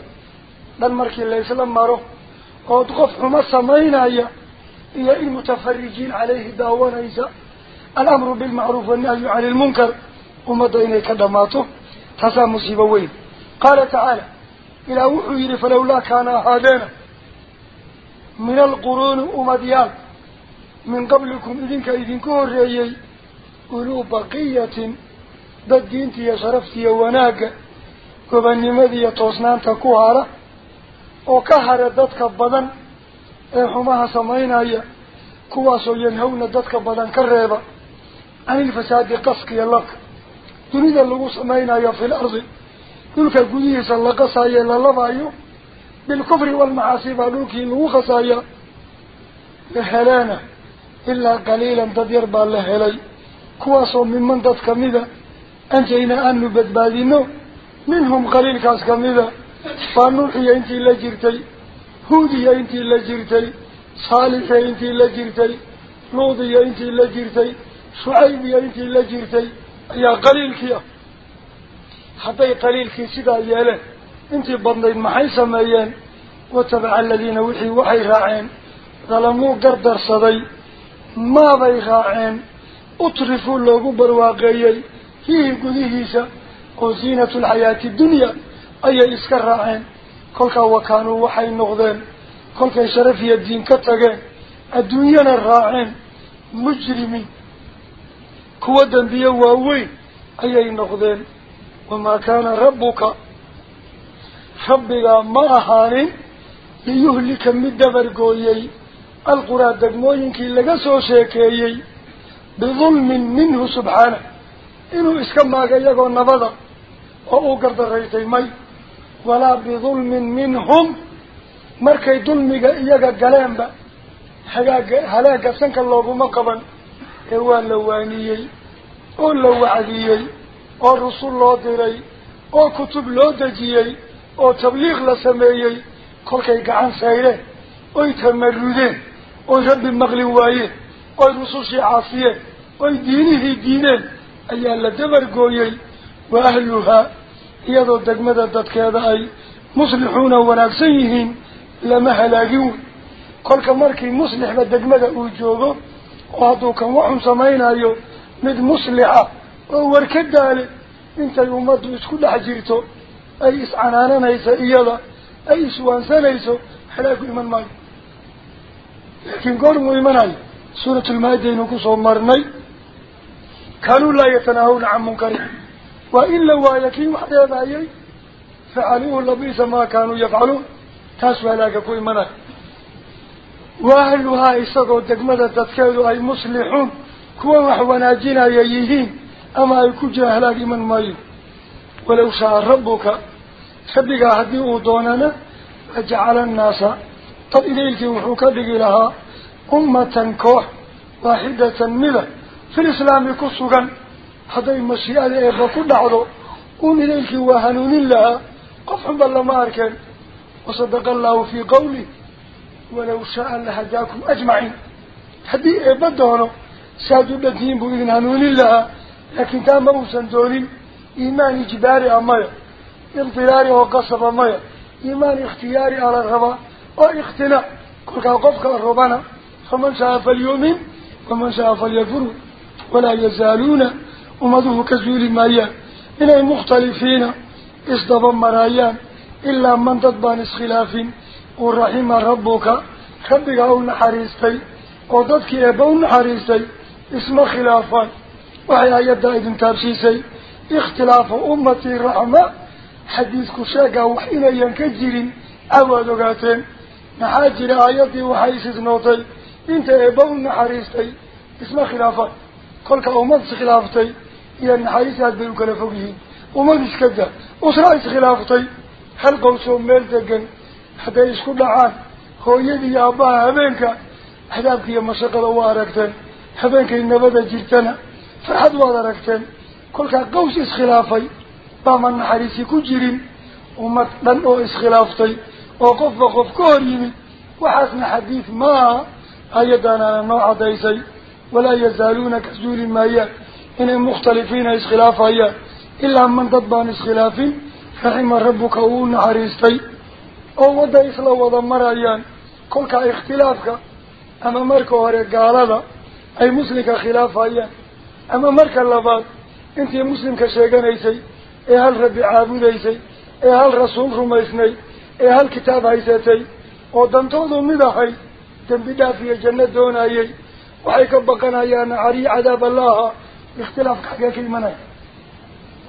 بل مركي الله يسلم مارو. وتقف حما السمين هيا. هي المتفرجين عليه داوانا إيسا الأمر بالمعروف والنهي عن المنكر. ومضينا كدماته. تسا مصيبة وين؟ قال تعالى إلى وحير فلولا كان هذين بدينتي يا شرفتي يا وناك كبني مدي توسنان تكوهارة وكهر الددك البدن إحماها سمعين هيا كواسو ينهون الددك البدن كالريبة عن الفساد قصقي لك تريد اللغو سمعين هيا في الأرض تلك القديس اللقصة هيا للبا بالكفر والمعاصب لوكي الوخصة هيا لحلانة إلا قليلا تدير بالله هلي كواسو ممن ددك مده أنتين أن نبتبادينو منهم قليل كاسكم إذا يا انت إلا جرتي هودي انت إلا جرتي صالح يا انت إلا جرتي لوض يا انت إلا جرتي شعيبي انت إلا جرتي. يا قليل كيا حتى قليل كي سيدا يالي. انت بندين محيسا ميان وتبع الذين وحي وحي راعين. ظلموا قردر صدي ما بيخاعين اطرفوا لو قبر واقعي فيهم قديهيسا وزينة الحياة الدنيا. أي إسكرعين كلك وكانوا وحي النغذين كلك شرفي الدين كتغين الدنيا الراعين مجرمي كودا بيواوي أي النغذين وما كان ربك. ربك ما أهانين. ليهلك دبر قويي. القرى الدقموين كي لغسو شاكيي بظلم منه سبحانه. Gardaraysay may walaa bidulmin minhum markay dulmiga iyaga galeenba hagaaga halaaga sanka looguma qaban ee waa la waaniyey oo la wacdiyey oo rusul loo diray oo kutub loo dejiyey oo tabliiq la sameeyey kolkay gacan sayreen oy tamarudeen oy rabbi maqlin waayeen oy rusushii caasiyeen oy diinihii diideen wa ahluhaa iyadoo degmada dadkeeda ay muslixuuna wanaagsan yihiin lama halaagin wey kolka markii muslixba degmada uu joogo oo hadduu kan waxun samaynayo mid muslixa oo war ka daale intay ummaddu isku dhex jirto ay iscanaananaysa iyada ay iswaansanayso halaagu iman maayo laakiin goormuu imanayo suuratulmaadaynu kusoo marnay yatanaahawna can munkarin waa in la waayo kii wax dheedaayay facaluuhu labiisa maa kaanuu yafcaluun taasuu halaaga ku imanayo waahluhaa isagoo degmada dadkeedu ay muslixuun kuwa wax wanaajinaya yihiin ama ay ku jira halaag iman maayo walow shaa rabbuka rabbigaa haddii uu doonana lajacala annaasa dad idaylkii wuxuu في الإسلام كسوغا هذا المسيح الذي يبقون دعوه قوم إليك وهنون قف قفهم الله ماركا وصدق الله في قوله ولو شاء لهداكم أجمعين. هذه إبادهنا سادوا الدين بإذن هنون الله. لكن تاموا سندولين إيمان إجباري أمايا. انطلاري وقصب أمايا. إيمان إختياري على الربا. وإختناء. كل قفك الربانا. فمن شاء فليؤمن. ومن شاء فاليفرون maraayaan ilaa man dad baan iskhilaafin uu raxima rabbuka rabbigaa u naxariistay oo dadkii eebba u naxariistay isma khilaafaan waxay ayaddaa idin taabsiisay ikhtilaafu ummatii raxma xadiidku sheegaa wax inayan ka jirin awaad ogaateen maxaa jira aayaddii waxay isisnootay inta eebba u naxariistay isma khilaafaan كل كأمد خلافتي إلى النحيس هاد بيو وما أمد إسكدة أسرع خلافتي هل قوسهم مال دجن حتى يسكن عن خويدي أبا هبنك حداك يا مشق الواركتن هبنك إن بدأ جرتنا فحد واركتن كل كقوس خلافي طبعا النحيس كجيرين أمد بن أو خلافتي وقف وقف كوريني وحسن حديث ما أيدنا نوع ديسي ولا يزالون كسور المايا إن المختلفين إسخلافا إلا من تضبان إسخلاف فحما ربك أول نحريستي أو ودى إخلا وضى مرأيان كلك اختلافك أما مركو هاري قالالا أي مسلمك خلافا أما مرك اللبات أنت مسلم كشيغان إيسي إيه هل ربي عابود إيسي إيه هل رسول رميسني إيه هل كتاب إيساتي ودمتوضو مدحي دمبدا في الجنة دون أيي وحيك بقنا يا نعري عذاب الله. باختلاف حقيقي المنى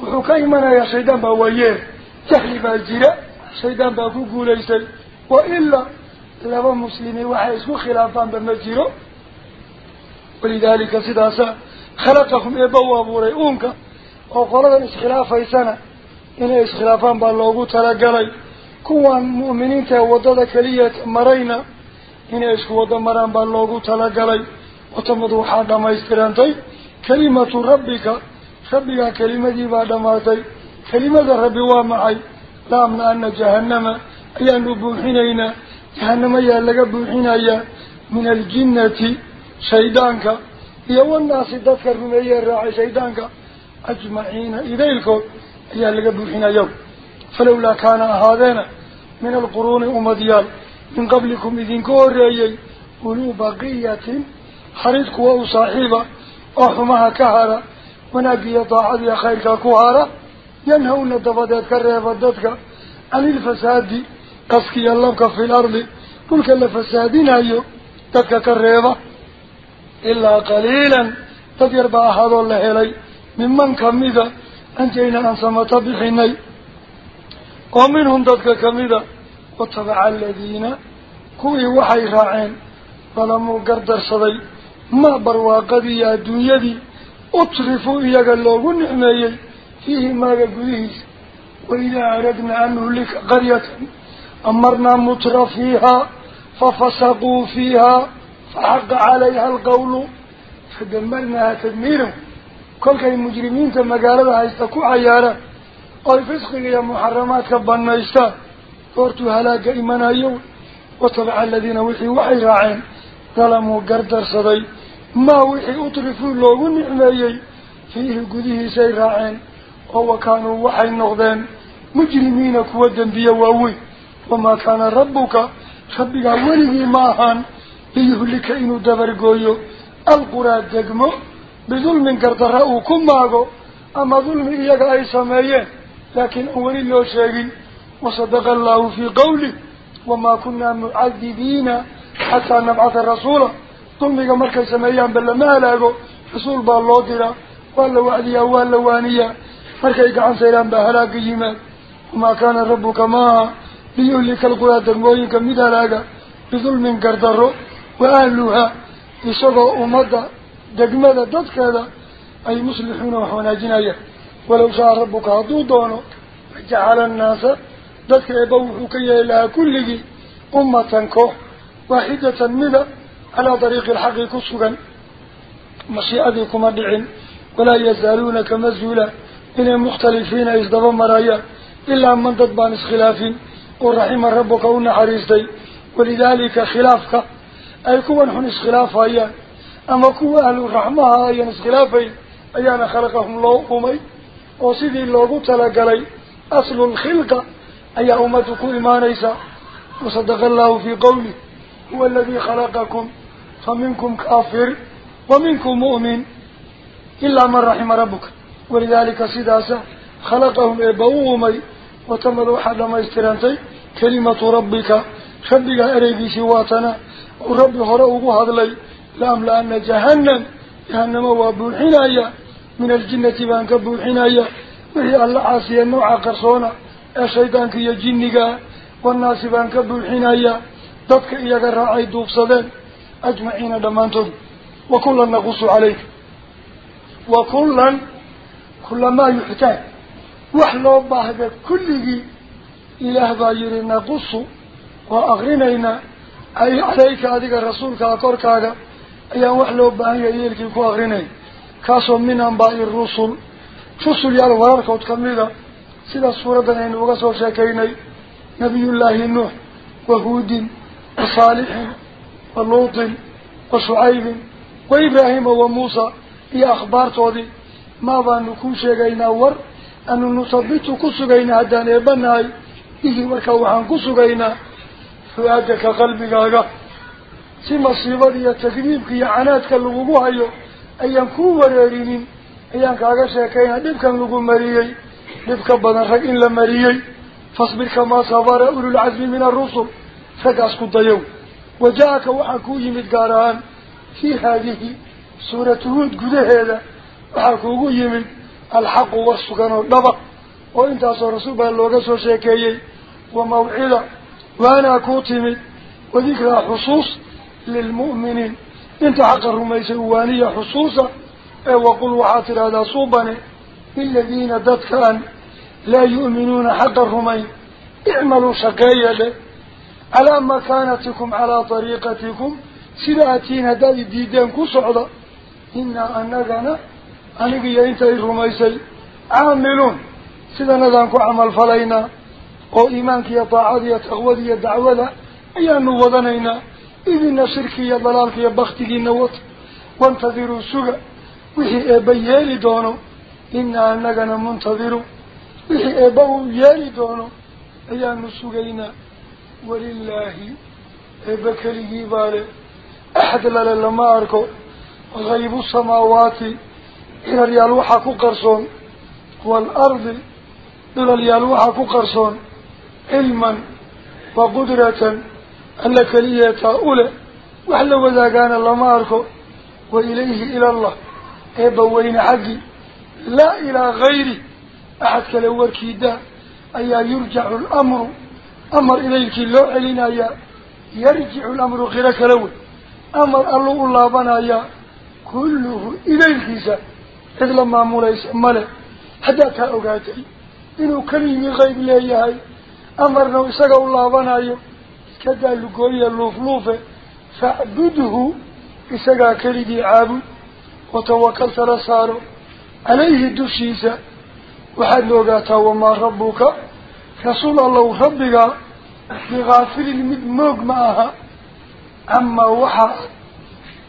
وحكي منى يا سيدان باوييه جهل بالجراء سيدان باكو قوليسل وإلا لبا مسلمي وحيسكو خلافان بالمجراء ولذلك سداسا خلقكم إبوا بوريئونك وقالوا إس خلافي سنة إن إس خلافان باللوغو تلقلي. كوان مؤمنين تهودد كلية مرينة إن إس خلافان باللوغو تلقلي. وتمضوا حاد ما يسترانتي كلمة ربك ربك كلمة بعد ما تي كلمة رب ومعي لامن أن جهنم أيان بوحينينا. جهنم يالك بوحينيا من الجنة شيدانك. يو الناس تذكر من أي الرعي شيدانك. أجمعين إذا الكل يالك بوحينيا فلولا كان هذا من القرون أمديال. من قبلكم إذن كوريا أولو بقية خريد كوهو وصاحبة أحمها كهارة من أبي يطاعد يا خيرك كهارة ينهون الدفادات كرهة فدتك عن الفساد قصكي اللبك في الأرض كل الفسادين أيو تدك كرهة إلا قليلا تدير بأحد الله إلي ممن كميدا أنت أن سمت بحيني ومنهم تدك كميدا وطبع الذين كوي وحي راعين ظلموا قردر صديق ما برواقدي يا دنيا دي اطرفوا إياك اللوغو نعمي فيه ما قلقوه وإذا أردنا أن نهلك قرية أمرنا متر فيها ففسقوا فيها فحق عليها القول. فدمرناها تدميرا كل كي مجرمين تم قاربها يستكوا عيارا قال فسقك يا محرمات كبانا يستا قرتوا هلاك إمنا يوم وطبع الذين وحي وحي راعين. ظلموا قردر صديق ما وحي أطرفون لغو نعميي. فيه قده سيراعين. أو كانوا وحي النغذين مجرمين كودا بيواوي وما كان ربك خبق أوله ماهان. بيهلك إنو دبر قويو. القرى الدقمو بظلم كرتراؤكم ماهو أما ظلم إياك أي سمايين لكن أولي لو شاقين. وصدق الله في قوله. وما كنا معذبين حتى نبعث الرسول. Baa loo diraa waa la wacdiyaa waa la waaniyaa markay gacan sayraan baa halaaga yimaad wamaa kaana rabbuka maaha liyuhlika alquraa degmooyinka mid halaaga bidulmin gardarro wa ahluhaa isagoo ummadda degmada dadkeeda ay muslixuuna wax wanaajinayaan walow shaa rabbuka hadduu doono fajacala annaasa dadka eebba wuxuu ka yeeli lahaa kulligii ummatan koox waaxidatan mida dariiqi alxaqi ku sugan مشيئتكم الدعين ولا يزالون كما زولا إن المختلفين إصدبا مرايا. إلا من ضدبان اسخلافين ورحم ربك ونحريستي ولذلك خلافك. أي كون حن اسخلافا أيان أما كو أهل الرحمة أيان اسخلافين أيان خلقهم الله أمي. وصدي الله تلقلي أصل الخلق. أي أمتك إيمانيسا وصدق الله في قوله هو الذي خلقكم. فمنكم كافر ومنكم مؤمن إلا من رحم ربك. ولذلك سداسة خلقهم إبوهمي وتمروا حد ما استرانتي كلمة ربك. ربك أريد سواتنا. ورب هرأوه هذا لي لأم لأن جهنم جهنم وابوحنايا من الجنة بانك بوحنايا وهي الله عاسيا نوع قرصونا. الشيطان كي يجنك والناس بانك بوحنايا إياك الرعي دوب صدين أجمعين دمانتون وكلا نقص عليك وكلا كل ما يحتاج وحلو بعد كله إله باير نقص وأغرنينا أي عليك هذه الرسول كأكوركاga ayaa wax loo baahan yahay yeelkii ku akrinay kaasoo min anbaa'i rusul rusul yaal wararkood ka mida sida suuradan aynu uga soo sheekaynay nabiyullaahi muusa iyo akhbaartoodii maa baanu kuu sheegaynaa war anu nusabitu ku sugaynaa haddaan eebanahay bihi markaa waxaan ku sugaynaa fu-aadaka qalbigaaga si masiibada iyo takdiibka iyo canaadka lagugu hayo ayaan kuu wareerinin ayaan kaaga sheekaynaa dhibkan lagu mariyey dhibka badan rag in la mariyey fasbir kamaa sabara ululcasmi min arusul raggaas ku dayow وجاءك وحكوه مدقاران في هذه سورة هود هذا وحكوه من الحق والسكان والنبق. وانت أصر رسول بها اللوغس وشاكيي وموعدة. وأنا كوتمي وذكرى حصوص للمؤمنين. إنت حق الرميس الوانية حصوصا وقل وحاطر هذا صوبني. الذين دتكان لا يؤمنون حق الرميس. اعملوا شاكيي sida aad tihiin haddaad idiideen ku socda inaa anagana anigiyo intay rumaysay caamiluun sidanadaan ku camal falaynaa oo iimaanka iyo daacada iyo taqwada iyo dacwada ayaanu wadanaynaa idina shirki iyo dalaalka iyo baktigiina wata waintadiruu suga wixii eebba yeeli doono inaa anagana muntadiru wixii eebba uu yeeli doono ayaanu sugaynaa ولله بكره باله أحد للما أركو غيب السماوات إلى اليالوحة كقرصون والأرض إلى اليالوحة كقرصون علما وقدرة أنك ليتا أولى. وحل وذا كان لما أركو وإليه إلى الله. إبوين حقي؟ لا إلى غيري. أحد كالوركيدا أي يرجع الأمر. Amar ilaylkii loo celinayaa yarjicu lamru qiro kala wey amar alluu u laabanayaa kulluhu idaylkiisa cid la maamulaysa male haddaad taa ogaatay inuu keligii qayb leeyahay amarna isaga u laabanayo iskadaa lugooya luufluufe facbudhu isagaa keligii caabud watawakal tala saaro calayhi dushiisa waxaadna ogaataa wamaa rabbuka camaa waxaa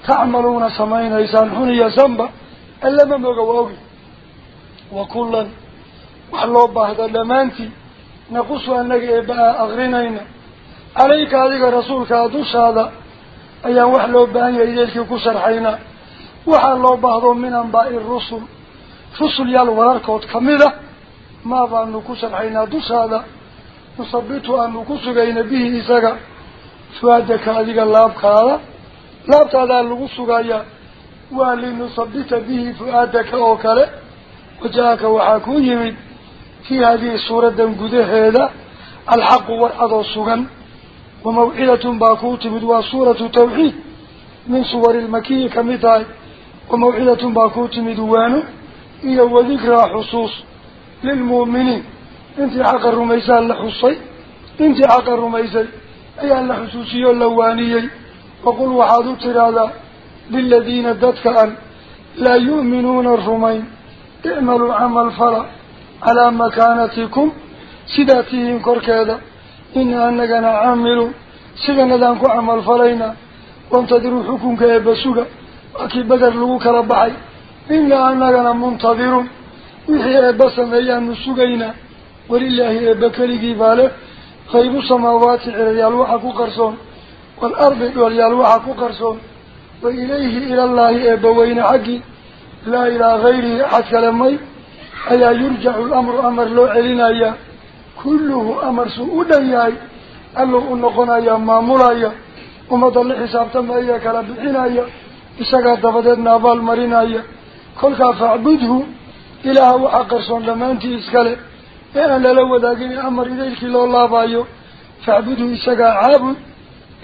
tacmaluuna samaynaysaan xun iyo sanba allama mooga waa ogi wa kullan wax loo baahda dhammaantii naqusu annaga eebba-aa akrinayna calayka adiga rasuulkaa dushaada ayaan wax loo baahan yahay ideelkii ku sharxaynaa waxaa loo baahdo min anbaa'i rusul rusul yaal wararkood kamid a ما بان نكسر حينا دوس هذا. نصبته أن نكسر حينا به إساقا. سوادك هذا اللابك هذا لابت هذا اللغسر حينا وأن نصبت به فؤادك أوكرا وجاءك وحاكو يمين. في هذه الصورة دمجده هذا. الحق والعضى الصغن وموئلة باكوت بدوا صورة توحيد. من صور المكية كمثال. وموئلة باكوت مدوان إيه وذكرى حصوص. Xusay intii xaqa rumaysay ayaa la xusuusiyey oo la waaniyey waqul waxaad u tidhaahdaa liladiina dadka an لا يؤمنون الرمين. اعملوا عمل فلا على مكانتكم. سداتهم كركادا إن أننا عاملوا سيدنا دانكو عمل فلينا وانتظروا حكم كيبسوغا وكي بدر لغوك ربعي. إن أننا منتظرون وحي أبسا أيام نسوغينا ولله أبكري باله خيب السماوات عريال وحكو قرصون والأرض عريال وحكو قرصون وإليه إلى الله أبوين حقي. لا إلى غيره أحد كلمي. أيا يرجع الأمر أمر لو علينا كله أمر ياي allow u noqonaya maamulaya ummadda la xisaabtamaya kala bixinaya isagaa dabadeedna abaal marinaya kolkaa facbudhu إله وأقرصون لما أنت إسكاله إيه أن لو داقين أمر إليك إلا الله بايو. فعبده إساقا عابد.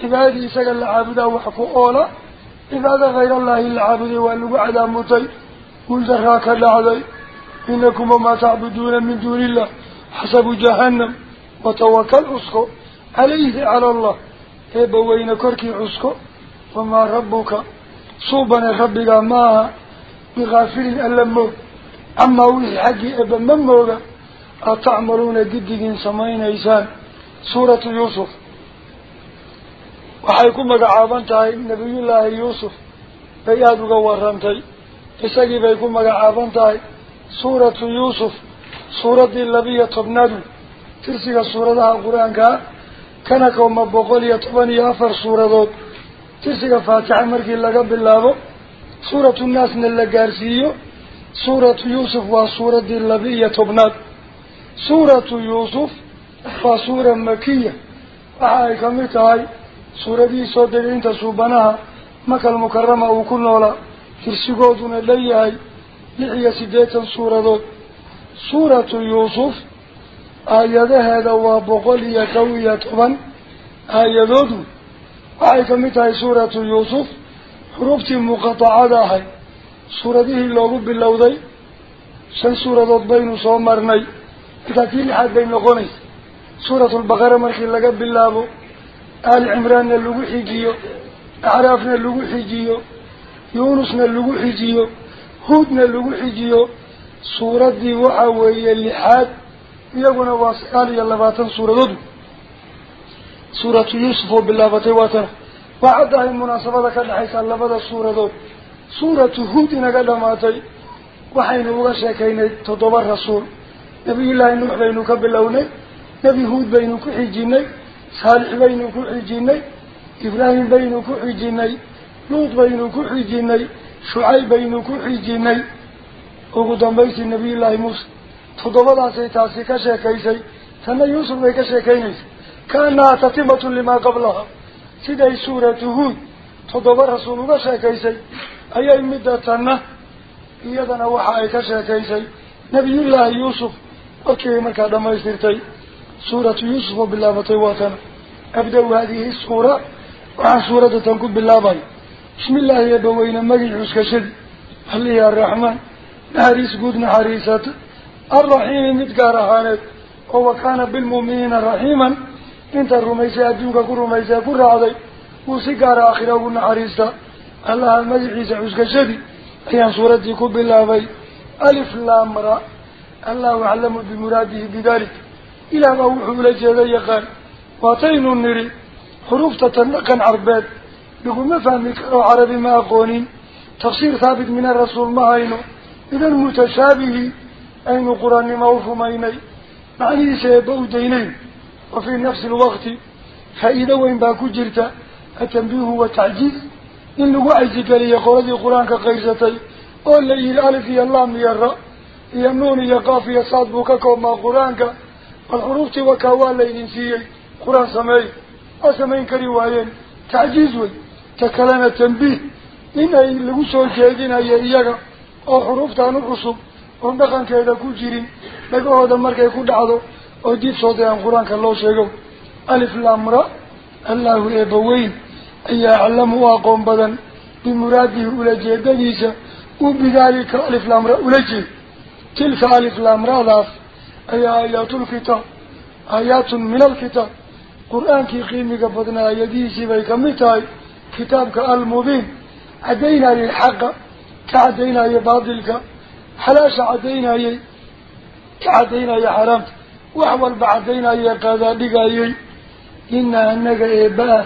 إباده إساقا لعابده وحفو أولا. إبادة غير الله إلا عابده وأنه بعدا مطي ونزرهاك لعضي إنكم ما تعبدون من دون الله. حسب جهنم. وتوكل عسكو. عليه على الله. إيه بوين كركي عسكو. فما ربك. صوبنا ربك ماها بغافل ألمه. أما وحي حقي إبا مموغا أتعملون جدد سمين إيسان. سورة يوسف. وحيكون مقعابانتها نبي الله يوسف. بيادك ورمتي إساقي بيكون مقعابانتها سورة يوسف. سورة اللبية تبندو ترسيك سورة القرآن كان kana kowma boqol iyo toban iyo afar suuradood tirsiga faatixa markii laga bilaabo suuratu naasna la gaarsiiyo suuratu yuusuf waa suuraddii laba iyo tobnaad suuratu yuusuf waa suura makiya waxa ay ka mid tahay suuradihii soo degay inta suubanaha makal mukarama uu ku noolaa tirsigooduna leeyahay lix iyo siddeetan suuradood suuratu yuusuf aayadaheeda waa boqol bilowday shan suuradood baynu soo marnay markaa tii lixaad bay noqonaysa suuratulbaqara markii laga bilaabo aali cimraanna lagu xijiyo acraafna lagu xijiyo yuunusna lagu xijiyo huudna lagu xijiyo suuraddii waxa weeye lixaad iyaguna waa sagaal iyo labaatan suuradood suuratu yuusuf oo bilaabatay waatana waa caddahay munaasabada ka dhexaysa labada suuradood toddoba rasuul nabiyullaahi nuux baynu ka bilownay nebi huud baynu ku xijinay saalix baynu ku xijinay ibraahim baynu ku xijinay luud baynu ku xijinay shucayb baynu ku xijinay ugu dambaystii nabiyullaahi muuse toddobadaasay taasi ka sheekaysay tanna yuusuf bay ka sheekaynaysay kaanahaa tatimatun limaa qablaha siday suuratu huud toddoba rasuul uga sheekaysay أي مدة تنه إيادنا وحا أي كشاكيسي نبي الله يوسف أوكي ما يصير تي سورة يوسف بالله متواتنا أبدأ هذه السورة وعن سورة تنكب بالله باي بسم الله يدوين مجل عسك شد هل يا الرحمن نهريس قد نهريسات الرحيم نتقار حانت هو كان بالمؤمنين الرحيما انت الرميسي أدوك كل رميسي كل رعضي وصيقار آخره قد الله المجعيس عسك شدي أيان سورتي كب الله بي. ألف لامرا الله أعلم بمراده بذلك. إلى ما وحو لجهد يقال. واتين النري. حروف تتنقن عربات بقول ما فهمك عربي ما أقونين تفسير ثابت من الرسول ما هينو. إذا المتشابه أين قرآن موف ميني معني سيبو دينين. وفي نفس إن لغو عزيك لي قرآن قرآن كقيستي قول لي الألف يا الله ميرا يا النون يا قاف يا صاد بوكاكو ما قرآنك والحروف وكوال لين سيئي قرآن سمي أسمين كريوائين تعجيز وي. تكلم التنبيه إن لغو سوى جيدين أي إياك أو حروف تانو عصب oon dhaqankeeda ku jirin dhagahooda markay ku dhacdo oo dib soo dayaan qur-aanka loo sheego alif lamra allahu eebbaweyn أي علم واقوم بدن بمراده أولا جيدا جيسا وبذلك ألف الأمر أولا جيد تلك ألف الأمر أضاف أيها آيات الكتاب آيات من الكتاب. قرآن كي قيمك بدنا يديسي بيك متاي كتابك المبين. عدينا للحق. كعدينا يبادلك حلاش عدينا يي كعدينا يحرمت وحوال بعدينا يقاذا لك يي إن أنك إباه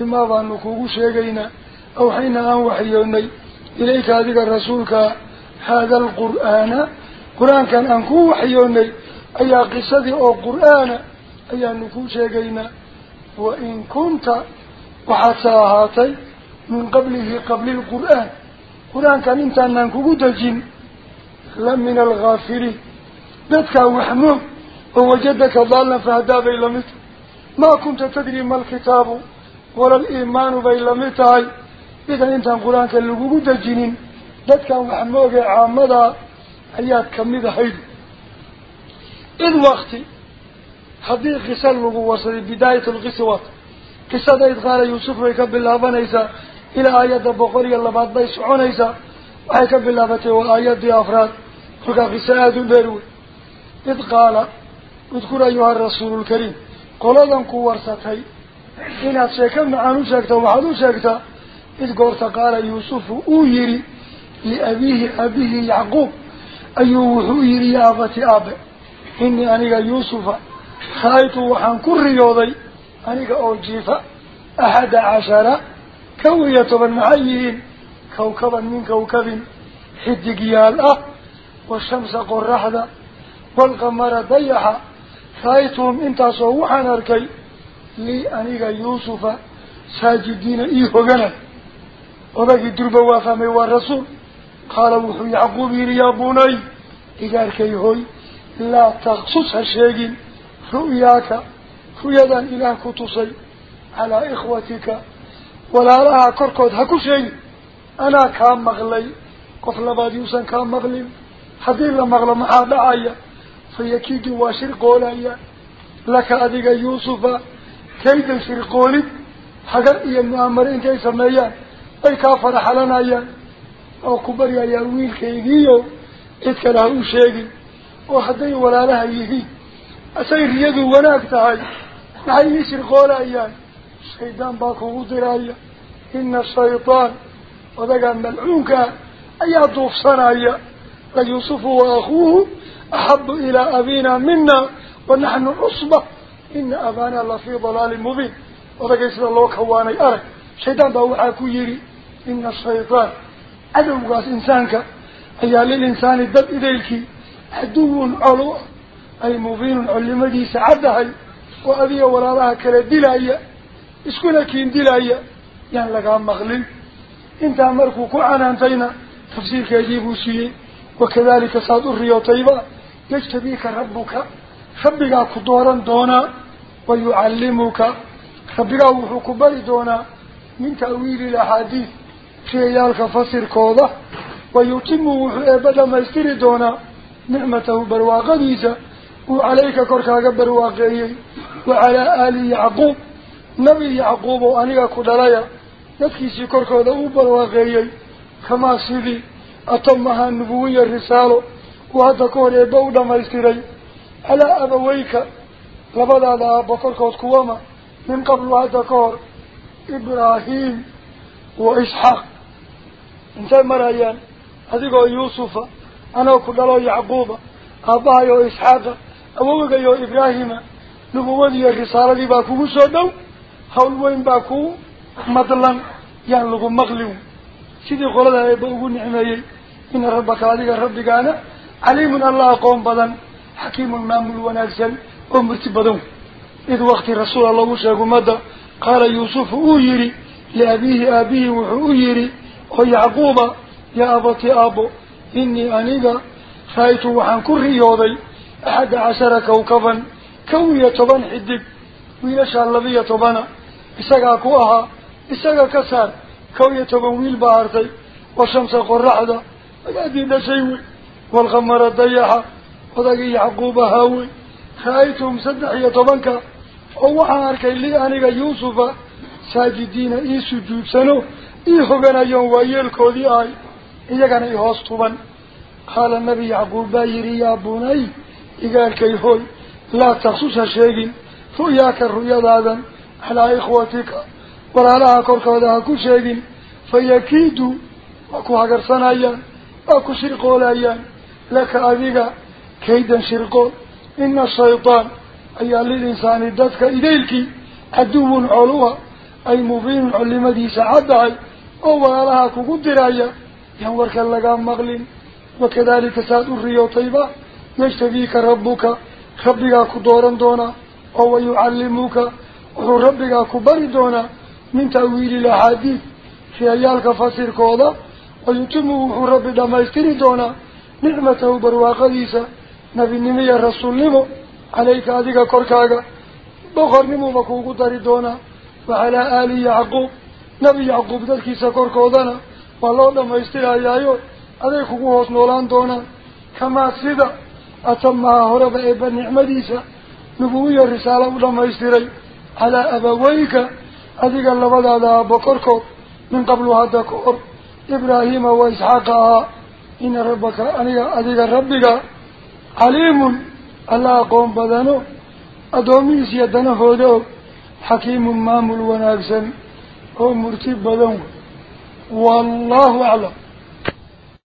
ولا فتنوذي إذا هو أحسن القصص نحن أنك إباء أي أن نقص أغرنين عليك هذه رسولك محمد كوركاga أحسن القصص قصة الله أغريات نقوة أكبدا بما ظنكوه شيئين أو حين أن وحيوني إليك هذه رسولك هذا القرآن قرآن كان أنكو وحيوني أي قصة أو قرآن أي أنكو شيئين وإن كنت وحساهاتي من قبله قبل القرآن قرآن كان انت أنكو دجين لم من الغافرين ذاتك وحموم ووجدك ضالا فهدا بيلمت ما كنت تدري ما الكتاب ولا الإيمان بيلمتهاي إذا انت القرآن كان لقوق دجين ذاتك وحموم عامدا أيات كميدة هيد إذ وقتي حديث غسال لقوة وصل بداية الغسوات قصة إذ قال يوسف الله بنيسا إلى آيات بقرية الله بعد بيس إن أتشيكا معانو شاكتا وحدو شاكتا إذ قرت قال يوسف أويري لأبيه أبيه يعقوب. أيوه يري يا أبتي أبي إني أنيق يوسف خايت وحن كل رياضي أنيق أوجيف أحد عشر كوية من معيين كوكبا من لي أنيق يوسف ساجدين إيه غنى وذاك الدربة وافامي والرسول قال وحو يعقوب يا بني إذاركي هوي لا تخصص الشيء رؤياك رؤيا إله كتصي على إخوتك ولا لها كركود هكو شيء أنا كان مغلي قفل بعد يوسن كان مغلي حدين لمغلى محا دعايا فيكيد واشر شر قولي حقا إيا المؤامرين كي سميان أي كافر حلنايا؟ أو كبريا يا ويل كيديو؟ إذك له شيء وحدي ولا لها يهي. أسير يدو وناك تهي نحي يشر قولايا الشيطان باكو درايا إن الشيطان وذاك ملعونك. أي أضوف صنايا. ليوسف وأخوه أحب إلى أبينا منا. إن أبانا لفي ضلال مبين. وذاك يسر الله كواني أرك. شيطان باوحاكو يري. إن الشيطان عدو قاس إنسانك. أي للإنسان الدب إليك عدو علو. أي مبين علمدي سعدها وأبي ولا لها كلا دلايا اسكنا كين دلايا يعني لقى مغلل. انت أمركو كعنا انتينا تفسير كيجيبو سيئ. wakadalika saad u riyootayba yajtabiika rabbuka ربك كدورا دونا ويعلمك ربك وحكبر دونا من تأويل الأحاديث شيئاك فصير كوضة ويتم أبدا ما يستري دونا نعمته برواقه ديسا وعليك كركاك برواقه وعلى آل يعقوب نبي يعقوب وأنيك كدريا يتكي سيكرك وذو برواقه كما سيدي أطمها النبوية الرسالة وهذا كوري بودا ما يستريه kuwama min qablu hadda ka hor ibraahiim wa isxaaq intay marayaan adigoo yuusufa anoo ku dhalo yacquuba aabbahay oo isxaaqa awowgay oo ibraahima nubuwadii iyo risaaladii baa kugu soo dhow hawl weyn baa kuu madlan yaan lagu maqlin sidii qolada eebba ugu nicmeeyey ina rabbaka adiga rabbigaana caliimun alla aqoon badan حكيم المامل ونازل أمرت بدون إذ وقت رسول الله شاكو ماذا؟ قال يوسف أويري. لأبيه أبيه وحويري ويعقوب يا أبتي أبو إني أنيقى خايت وحن كل ريوضي أحد عشر كوكبا. كو يتبان حدب ويشع اللبي يتبان إساق أكوها إساق كسار. كو يتبان ويل بارتي. وشمس قرعدة وقادي نسيوي والغمر الضيحة odagii yacquub ahaa wey ra-aytuhum saddex iyo tobanka oo waxaan arkay lii aniga yuusufa saajidiina ii sujuudsano ii hoganayoon waayeelkoodii ahay iyagana i hoos tuban qaala nabi yacquub baa yidhi yaa bunay igaalkay hoy laa taksus ha sheegin ru'yaaka ru'yadaadan calaa ikhwatika walaalaha korkooda ha ku sheegin fayakiidu waa ku hagarsanayaan waa ku shirqoolayaan laka adiga كيدا شرقو إن الشيطان أي للإنسان الدسك إذيلك عدو علوة أي مبين علمة سعدعي أو غالها كقود دراية ينورك اللقام مغلين. وكذلك ساد الريو طيبة. يشتبيك ربك. ربك كدورا دونا. أو يعلموك. أو ربك كبري دونا. من تأويل الحديث في أيالك فصير كوضا. ويتمه ربك ما دونا. نعمته برواقة سعدعي calayka adiga korkaaga boqornimuuba kuugu dari doonaa wa calaa aali yacquub nebi yacquub dadkiisa korkoodana waa loo dhammaystirayaayo aday kugu hoos noolaan doonaan kamaa sida atamaha horeba eebba nicmadiisa nubuwiya risaalo u dhammaystiray calaa abaweyka adiga labadaada aabbo korkood min qablu hadda ka hor ibraahiima wa isxaaqa ahaa ina rabbaka aniga adiga rabbiga عليم ألا قوم بدنه أدومي سيدنا هودو حكيم مامل ونقسم هو مرتب بدنه والله أعلم